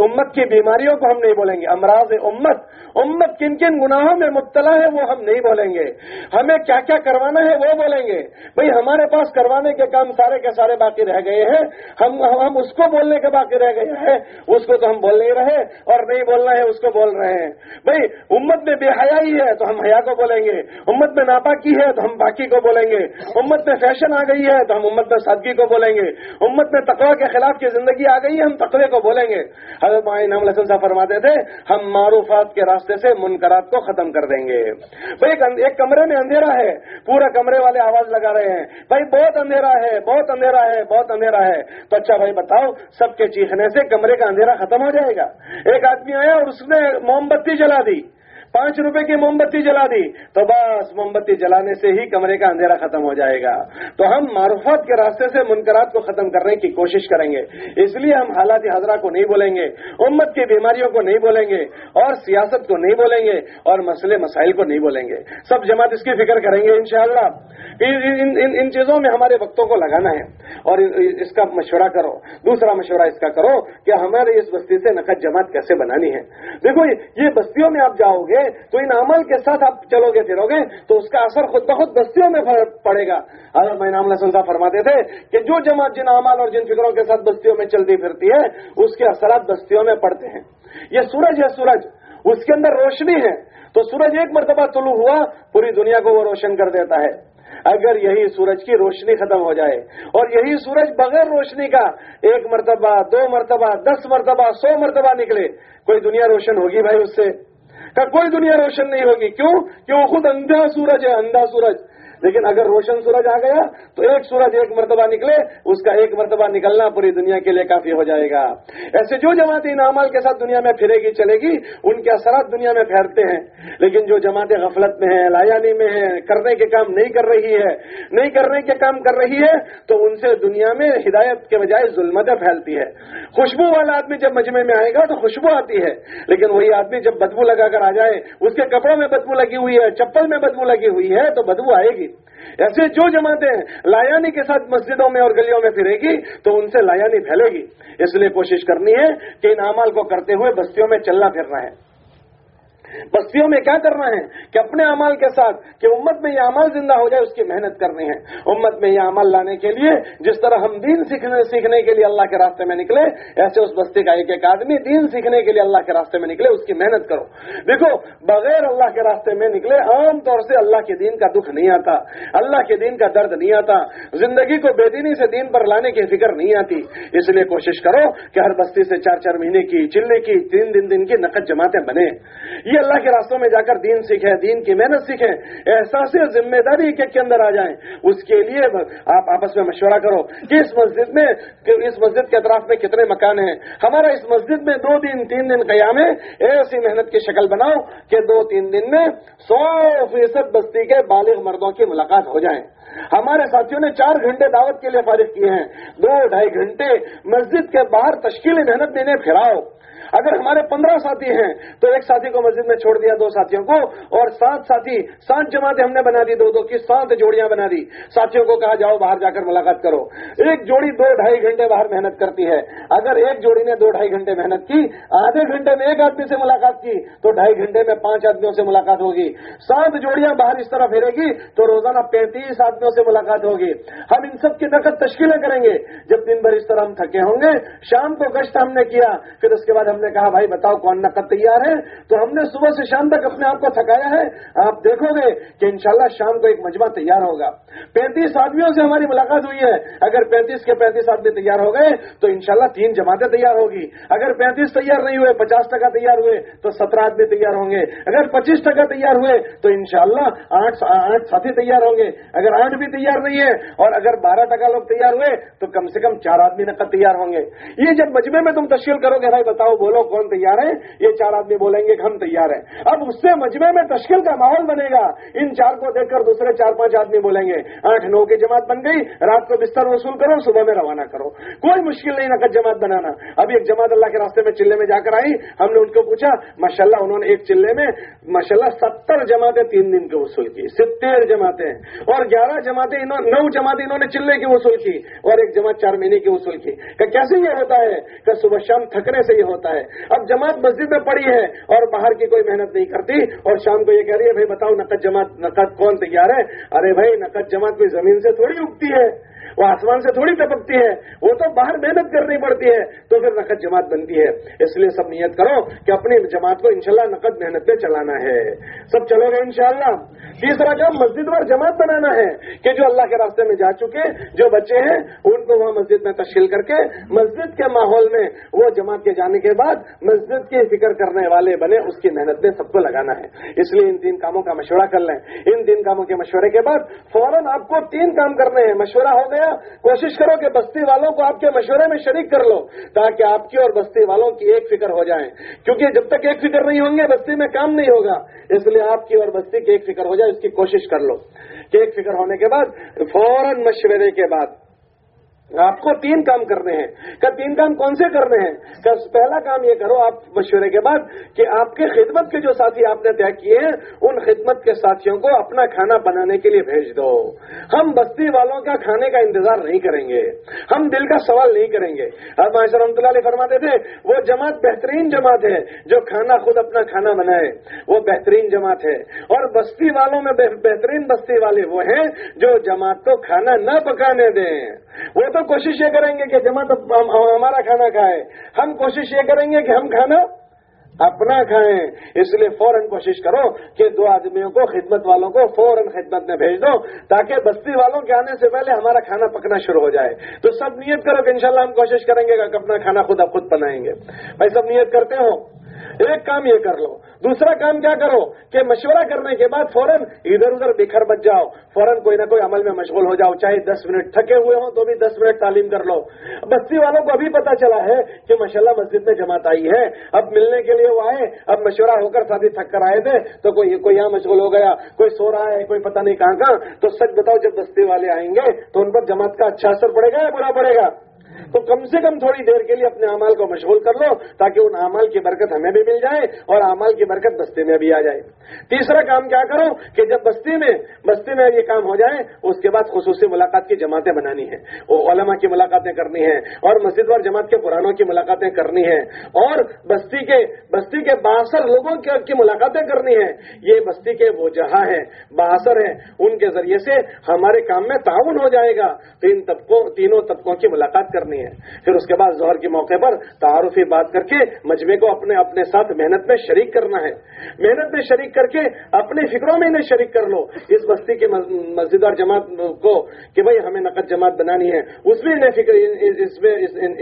S2: امت کی بیماریوں کو ہم نہیں بولیں گے۔ امراض امت امت کن کن گناہوں میں مبتلا ہے وہ ہم نہیں بولیں گے۔ ہمیں کیا کیا کروانا ہے وہ بولیں گے۔ بھئی ہمارے پاس کروانے کے کام سارے کے سارے باقی رہ گئے ہیں۔ ہم ہم اس کو بولنے کے باقی رہ گئے ہیں۔ اس کو تو ہم بول نہیں رہے اور نہیں بولنا ہے، اس کو بول رہے ہیں۔ بھئی امت میں بے حیائی ہے تو ہم حیا کو بولیں گے۔ امت میں ناپاکی ہے تو ہم باقی کو بولیں گے۔ امت میں فیشن آ گئی ہے تو ہم امت میں سادگی کو بولیں گے۔ امت میں تقوا کے خلاف کی زندگی آ گئی ہے، ہم تقوی کو بولیں گے۔ حضرت نام لسن صاحب فرماتے تھے، ہم معروفات کے راستے سے منکرات کو ختم کر دیں گے۔ بھائی، ایک کمرے میں اندھیرا ہے۔ پورا کمرے والے آواز لگا رہے ہیں۔ بھائی، بہت اندھیرا ہے، بہت اندھیرا ہے، بہت اندھیرا ہے۔ تو اچھا بھائی، بتاؤ، سب کے چیخنے سے کمرے کا اندھیرا ختم ہو جائے گا۔ ایک آدمی آیا اور اس نے موم بتی جلا دی۔ پانچ روپے کی موم بتی جلا دی تو بس موم بتی جلانے سے ہی کمرے کا اندھیرا ختم ہو جائے گا۔ تو ہم معروفات کے راستے سے منکرات کو ختم کرنے کی کوشش کریں گے۔ اس لیے ہم حالات حضرہ کو نہیں بولیں گے امت کی بیماریوں کو نہیں بولیں گے اور سیاست کو نہیں بولیں گے اور مسئلے مسائل کو نہیں بولیں گے۔ سب جماعت اس کی فکر کریں گے انشاءاللہ ان, ان, ان چیزوں میں ہمارے وقتوں کو لگانا ہے اور اس کا مشورہ کرو۔ دوسرا مشورہ اس کا کرو کہ ہمارے اس بستی سے نقد جماعت کیسے بنانی ہے۔ دیکھو یہ بستیوں میں آپ جاؤ گے تو ان عمل کے ساتھ آپ چلو گے، پھرو گے، تو اس کا اثر خود بخود بستیوں میں پڑے گا۔ اگر میں نام لسن صاحب فرماتے تھے کہ جو جماعت جن عمل اور جن فکروں کے ساتھ بستیوں میں چلتی پھرتی ہے، اس کے اثرات بستیوں میں پڑتے ہیں۔ یہ سورج ہے سورج، اس کے اندر روشنی ہے۔ تو سورج ایک مرتبہ طلوع ہوا، پوری دنیا کو وہ روشن کر دیتا ہے۔ اگر یہی سورج کی روشنی ختم ہو جائے، اور یہی سورج بغیر روشنی کا ایک مرتبہ، دو مرتبہ، دس مرتبہ، سو مرتبہ نکلے، کوئی دنیا روشن ہوگی بھائی اس سے؟ کوئی دنیا روشن نہیں ہوگی۔ کیوں؟ کہ وہ خود اندھا سورج ہے اندھا سورج۔ لیکن اگر روشن سورج آ گیا تو ایک سورج ایک مرتبہ نکلے، اس کا ایک مرتبہ نکلنا پوری دنیا کے لیے کافی ہو جائے گا۔ ایسے جو جماعتیں انعامال کے ساتھ دنیا میں پھرے گی، چلے گی، ان کے اثرات دنیا میں پھیرتے ہیں۔ لیکن جو جماعتیں غفلت میں ہیں لایانی میں ہیں کرنے کے کام نہیں کر رہی ہے، نہیں کرنے کے کام کر رہی ہے، تو ان سے دنیا میں ہدایت کے بجائے ظلمتیں پھیلتی ہے خوشبو والا آدمی جب مجمع میں آئے گا تو خوشبو آتی ہے۔ لیکن وہی آدمی جب بدبو لگا کر آ جائے، اس کے کپڑوں میں بدبو لگی ہوئی ہے، چپل میں بدبو لگی ہوئی ہے، تو بدبو آئے گی۔ ایسے جو جماعتیں لایانی کے ساتھ مسجدوں میں اور گلیوں میں پھرے گی تو ان سے لایانی پھیلے گی۔ اس لیے کوشش کرنی ہے کہ ان اعمال کو کرتے ہوئے بستیوں میں چلنا پھرنا ہے۔ بستیوں میں کیا کرنا ہے کہ اپنے عمل کے ساتھ کہ امت میں یہ عمل زندہ ہو جائے اس کی محنت کرنی ہے۔ امت میں یہ عمل لانے کے لیے جس طرح ہم دین سیکھنے سیکھنے کے لیے اللہ کے راستے میں نکلے، ایسے اس بستی کا ایک ایک آدمی دین سیکھنے کے لیے اللہ کے راستے میں نکلے، اس کی محنت کرو۔ دیکھو، بغیر اللہ کے راستے میں نکلے عام طور سے اللہ کے دین کا دکھ نہیں آتا، اللہ کے دین کا درد نہیں آتا، زندگی کو بے دینی سے دین پر لانے کی فکر نہیں آتی۔ اس لیے کوشش کرو کہ ہر بستی سے چار چار مہینے کی، چلنے کی، تین دن دن کی نقد جماعتیں بنے یہ اللہ کے راستوں میں جا کر دین سیکھیں، دین کی محنت سیکھیں، احساس ذمہ داری کے کے اندر آ جائیں۔ اس کے لیے آپ آپس میں مشورہ کرو کہ اس مسجد میں، اس مسجد کے اطراف میں کتنے مکان ہیں۔ ہمارا اس مسجد میں دو دن، تین دن قیام ہے۔ ایسی محنت کی شکل بناؤ کہ دو، تین دن میں سو فیصد بستی کے بالغ مردوں کی ملاقات ہو جائیں ہمارے ساتھیوں نے چار گھنٹے دعوت کے لیے فارغ کیے ہیں۔ دو، ڈھائی گھنٹے مسجد کے باہر تشکیلی محنت دینے پھراؤ۔ اگر ہمارے پندرہ ساتھی ہیں، تو ایک ساتھی کو مسجد میں چھوڑ دیا دو ساتھیوں کو، اور سات ساتھی، سات جماعتیں ہم نے بنا دی دو دو کی، سات جوڑیاں بنا دی۔ ساتھیوں کو کہا، جاؤ باہر جا کر ملاقات کرو۔ ایک جوڑی دو ڈھائی گھنٹے باہر محنت کرتی ہے۔ اگر ایک جوڑی نے دو ڈھائی گھنٹے محنت کی، آدھے گھنٹے میں ایک آدمی سے ملاقات کی، تو ڈھائی گھنٹے میں پانچ آدمیوں سے ملاقات ہوگی۔ سات جوڑیاں باہر اس طرح پھیرے گی، تو روزانہ پینتیس آدمیوں سے ملاقات ہوگی۔ ہم ان سب کی نقد تشکیلیں کریں گے۔ جب دن بھر اس طرح ہم تھکے ہوں گے، شام کو گشت ہم نے کیا، پھر اس کے بعد ہم نے کہا، بھائی بتاؤ کون نقد تیار ہے؟ تو ہم نے صبح سے شام تک اپنے آپ کو تھکایا ہے۔ آپ دیکھو گے کہ انشاءاللہ شام کو ایک مجمع تیار ہوگا۔ پینتیس آدمیوں سے ہماری ملاقات ہوئی ہے۔ اگر پینتیس کے پینتیس آدمی تیار ہو گئے تو انشاءاللہ تین جماعتیں تیار ہوگی۔ اگر پینتیس تیار نہیں ہوئے، پچاس ٹکا تیار ہوئے تو سترہ آدمی تیار ہوں گے۔ اگر پچیس ٹکا تیار ہوئے تو انشاءاللہ شاء آٹھ آٹھ ساتھی تیار ہوں گے۔ اگر پانچ بھی تیار نہیں ہے اور اگر بارہ ٹکا لوگ تیار ہوئے تو کم سے کم چار آدمی نقد تیار ہوں گے۔ یہ جب مجمے میں تم تشکیل کرو گے، بھائی بتاؤ بولو کون تیار ہے؟ یہ چار آدمی بولیں گے کہ ہم تیار ہیں۔ اب اس سے مجمے میں تشکیل کا ماحول بنے گا۔ ان چار کو دیکھ کر دوسرے چار پانچ آدمی بولیں گے۔ آٹھ نو کی جماعت بن گئی، رات کو بستر وصول کرو، صبح میں روانہ کرو۔ کوئی مشکل نہیں نقد جماعت بنانا۔ ابھی ایک جماعت اللہ کے راستے میں چلے میں جا کر آئی، ہم نے ان کو پوچھا ماشاء اللہ انہوں نے ایک چلے میں ماشاء اللہ ستر جماعتیں تین دن کے وصول کی، ستر جماعتیں۔ اور گیارہ جماعتیں نو جماعتیں انہوں نے چلے کی وصول کی، اور ایک جماعت چار مہینے کی وصول کی۔ کہ کیسے یہ ہوتا ہے؟ کہ صبح شام تھکنے سے یہ ہوتا ہے۔ اب جماعت مسجد میں پڑی ہے اور باہر کی کوئی محنت نہیں کرتی۔ اور شام کو یہ کہہ رہی ہے، بھائی بتاؤ، نقد جماعت، نقد کون تیار ہے؟ ارے بھائی، نقد جماعت کوئی زمین سے تھوڑی اگتی ہے۔ وہ آسمان سے تھوڑی ٹپکتی ہے وہ تو باہر محنت کرنی پڑتی ہے، تو پھر نقد جماعت بنتی ہے۔ اس لیے سب نیت کرو کہ اپنی جماعت کو انشاءاللہ نقد محنت پہ چلانا ہے۔ سب چلو گے انشاءاللہ۔ تیسرا کام، مسجد پر جماعت بنانا ہے کہ جو اللہ کے راستے میں جا چکے، جو بچے ہیں، ان کو وہاں مسجد میں تشکیل کر کے مسجد کے ماحول میں وہ جماعت کے جانے کے بعد مسجد کی فکر کرنے والے بنے، اس کی محنت میں سب کو لگانا ہے۔ اس لیے ان تین کاموں کا مشورہ کر لیں۔ ان تین کاموں کے مشورے کے بعد فوراً آپ کو تین کام کرنے ہیں۔ مشورہ ہو گیا کوشش کرو کہ بستی والوں کو آپ کے مشورے میں شریک کر لو تاکہ آپ کی اور بستی والوں کی ایک فکر ہو جائے۔ کیونکہ جب تک ایک فکر نہیں ہوں گے، بستی میں کام نہیں ہوگا۔ اس لیے آپ کی اور بستی کی ایک فکر ہو جائے، اس کی کوشش کر لو۔ کہ ایک فکر ہونے کے بعد فوراً مشورے کے بعد آپ کو تین کام کرنے ہیں۔ کہ تین کام کون سے کرنے ہیں؟ کہ پہلا کام یہ کرو آپ مشورے کے بعد کہ آپ کے خدمت کے جو ساتھی آپ نے طے کیے ہیں، ان خدمت کے ساتھیوں کو اپنا کھانا بنانے کے لیے بھیج دو۔ ہم بستی والوں کا کھانے کا انتظار نہیں کریں گے۔ ہم دل کا سوال نہیں کریں گے۔ اب ماشاء رحمۃ اللہ علیہ فرماتے تھے، وہ جماعت بہترین جماعت ہے جو کھانا خود اپنا کھانا بنائے۔ وہ بہترین جماعت ہے۔ اور بستی والوں میں بہترین بستی والے وہ ہیں جو جماعت کو کھانا نہ پکانے دیں۔ وہ تو کوشش یہ کریں گے کہ جماعت ہمارا کھانا کھائے ہم کوشش یہ کریں گے کہ ہم کھانا اپنا کھائیں۔ اس لیے فوراً کوشش کرو کہ دو آدمیوں کو، خدمت والوں کو فوراً خدمت میں بھیج دو تاکہ بستی والوں کے آنے سے پہلے ہمارا کھانا پکنا شروع ہو جائے۔ تو سب نیت کرو کہ انشاءاللہ ہم کوشش کریں گے کہ اپنا کھانا خود اب خود بنائیں گے۔ بھائی سب نیت کرتے ہو؟ ایک کام یہ کر لو۔ دوسرا کام کیا کرو؟ کہ مشورہ کرنے کے بعد فوراً ادھر ادھر بکھر بچ جاؤ۔ فوراً کوئی نہ کوئی عمل میں مشغول ہو جاؤ۔ چاہے دس منٹ تھکے ہوئے ہوں تو بھی دس منٹ تعلیم کر لو۔ بستی والوں کو ابھی پتا چلا ہے کہ ماشاءاللہ مسجد میں جماعت آئی ہے۔ اب ملنے کے لیے وہ آئے۔ اب مشورہ ہو کر ساتھی تھک کر آئے تھے۔ تو کوئی کوئی یہاں مشغول ہو گیا۔ کوئی سو رہا ہے، کوئی پتہ نہیں کہاں کہاں۔ تو سچ بتاؤ، جب بستی والے آئیں گے تو ان پر جماعت کا اچھا اثر پڑے گا یا برا پڑے گا؟ تو کم سے کم تھوڑی دیر کے لیے اپنے امال کو مشغول کر لو تاکہ ان امال کی برکت ہمیں بھی مل جائے اور امال کی برکت بستی میں بھی آ جائے۔ تیسرا کام کیا کرو کہ جب بستی میں بستی میں یہ کام ہو جائے، اس کے بعد خصوصی ملاقات کی جماعتیں بنانی ہیں۔ وہ علماء کی ملاقاتیں کرنی ہیں اور مسجد وار جماعت کے پرانوں کی ملاقاتیں کرنی ہیں۔ اور بستی کے بستی کے باثر لوگوں کی ملاقاتیں کرنی ہیں۔ یہ بستی کے وہ جہاں ہیں باثر ہیں۔ ان کے ذریعے سے ہمارے کام میں تعاون ہو جائے گا۔ تو ان طبقوں تینوں طبقوں کی ملاقات کرنی ہے۔ پھر اس کے بعد ظہر کے موقع پر تعارفی بات کر کے مجمے کو اپنے اپنے ساتھ محنت میں شریک کرنا ہے۔ محنت میں شریک کر کے اپنے فکروں میں انہیں شریک کر لو۔ اس بستی کی مسجد اور جماعت کو کہ بھائی ہمیں نقد جماعت بنانی ہے، اس میں انہیں فکر، اس میں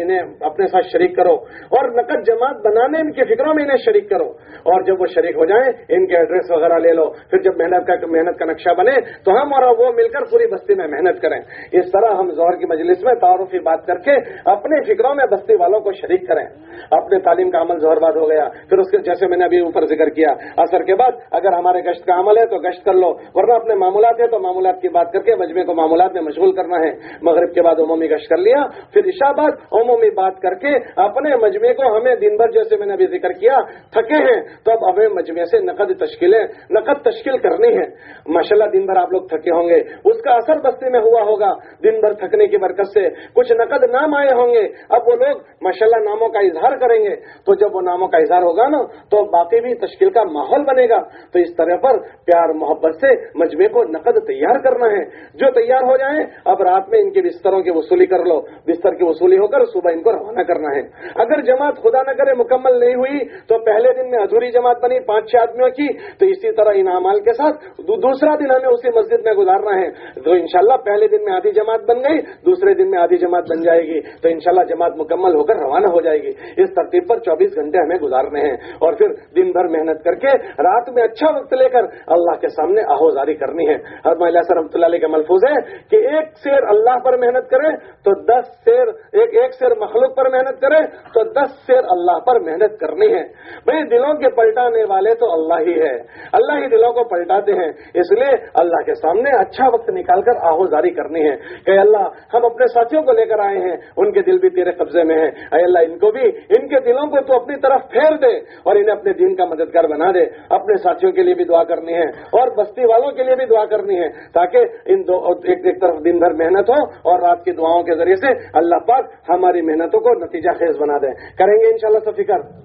S2: انہیں اپنے ساتھ شریک کرو۔ اور نقد جماعت بنانے ان کے فکروں میں انہیں شریک کرو۔ اور جب وہ شریک ہو جائیں، ان کے ایڈریس وغیرہ لے لو۔ پھر جب محنت کا محنت کا نقشہ بنے، تو ہم اور وہ مل کر پوری بستی میں محنت کریں۔ اس طرح ہم ظہر کی مجلس میں تعارفی بات کر کے اپنے فکروں میں بستی والوں کو شریک کریں۔ اپنے تعلیم کا عمل زہر باد ہو گیا۔ پھر اس کے جیسے میں نے ابھی اوپر ذکر کیا، اثر کے بعد اگر ہمارے گشت کا عمل ہے تو گشت کر لو، ورنہ اپنے معمولات ہے تو معمولات کی بات کر کے مجمے کو معمولات میں مشغول کرنا ہے۔ مغرب کے بعد عمومی گشت کر لیا، پھر عشاء بعد عمومی بات کر کے اپنے مجمے کو ہمیں دن بھر جیسے میں نے ابھی ذکر کیا، تھکے ہیں۔ تو اب ہمیں مجمے سے نقد تشکیلیں نقد تشکیل کرنی ہے۔ ماشاء اللہ دن بھر آپ لوگ تھکے ہوں گے۔ اس کا اثر بستی میں ہوا ہوگا۔ دن بھر تھکنے کی برکت سے کچھ نقد نہ نام آئے ہوں گے۔ اب وہ لوگ ماشاء اللہ ناموں کا اظہار کریں گے۔ تو جب وہ ناموں کا اظہار ہوگا نا، تو باقی بھی تشکیل کا ماحول بنے گا۔ تو اس طرح پر پیار محبت سے مجمے کو نقد تیار کرنا ہے۔ جو تیار ہو جائیں، اب رات میں ان کے بستروں کی وصولی کر لو۔ بستر کی وصولی ہو کر صبح ان کو روانہ کرنا ہے۔ اگر جماعت خدا نہ کرے مکمل نہیں ہوئی، تو پہلے دن میں ادھوری جماعت بنی پانچ چھ آدمیوں کی۔ تو اسی طرح ان امال کے ساتھ دوسرا دن ہمیں اسی مسجد میں گزارنا ہے۔ تو انشاءاللہ پہلے دن میں آدھی جماعت بن گئی، دوسرے دن میں آدھی جماعت بن جائے گی۔ گی تو انشاءاللہ جماعت مکمل ہو کر روانہ ہو جائے گی۔ اس ترتیب پر چوبیس گھنٹے ہمیں گزارنے ہیں اور پھر دن بھر محنت کر کے رات میں اچھا وقت لے کر اللہ کے سامنے آہوزاری کرنی ہے۔ رحمۃ اللہ علیہ کا ملفوظ ہے کہ ایک شیر اللہ پر محنت کرے تو دس شیر ایک ایک شیر مخلوق پر محنت کرے تو دس شیر اللہ پر محنت کرنی ہے۔ بھائی دلوں کے پلٹانے والے تو اللہ ہی ہے۔ اللہ ہی دلوں کو پلٹاتے ہیں۔ اس لیے اللہ کے سامنے اچھا وقت نکال کر آہوزاری کرنی ہے کہ اللہ ہم اپنے ساتھیوں کو لے کر آئے ہیں۔ ان کے دل بھی تیرے قبضے میں ہیں۔ اے اللہ، ان کو بھی، ان کے دلوں کو تو اپنی طرف پھیر دے اور انہیں اپنے دین کا مددگار بنا دے۔ اپنے ساتھیوں کے لیے بھی دعا کرنی ہے اور بستی والوں کے لیے بھی دعا کرنی ہے تاکہ ان دو، ایک ایک طرف دن بھر محنت ہو اور رات کی دعاؤں کے ذریعے سے اللہ پاک ہماری محنتوں کو نتیجہ خیز بنا دے۔ کریں گے انشاءاللہ شاء فکر۔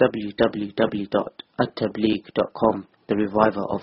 S1: www.attableek.com The Reviver of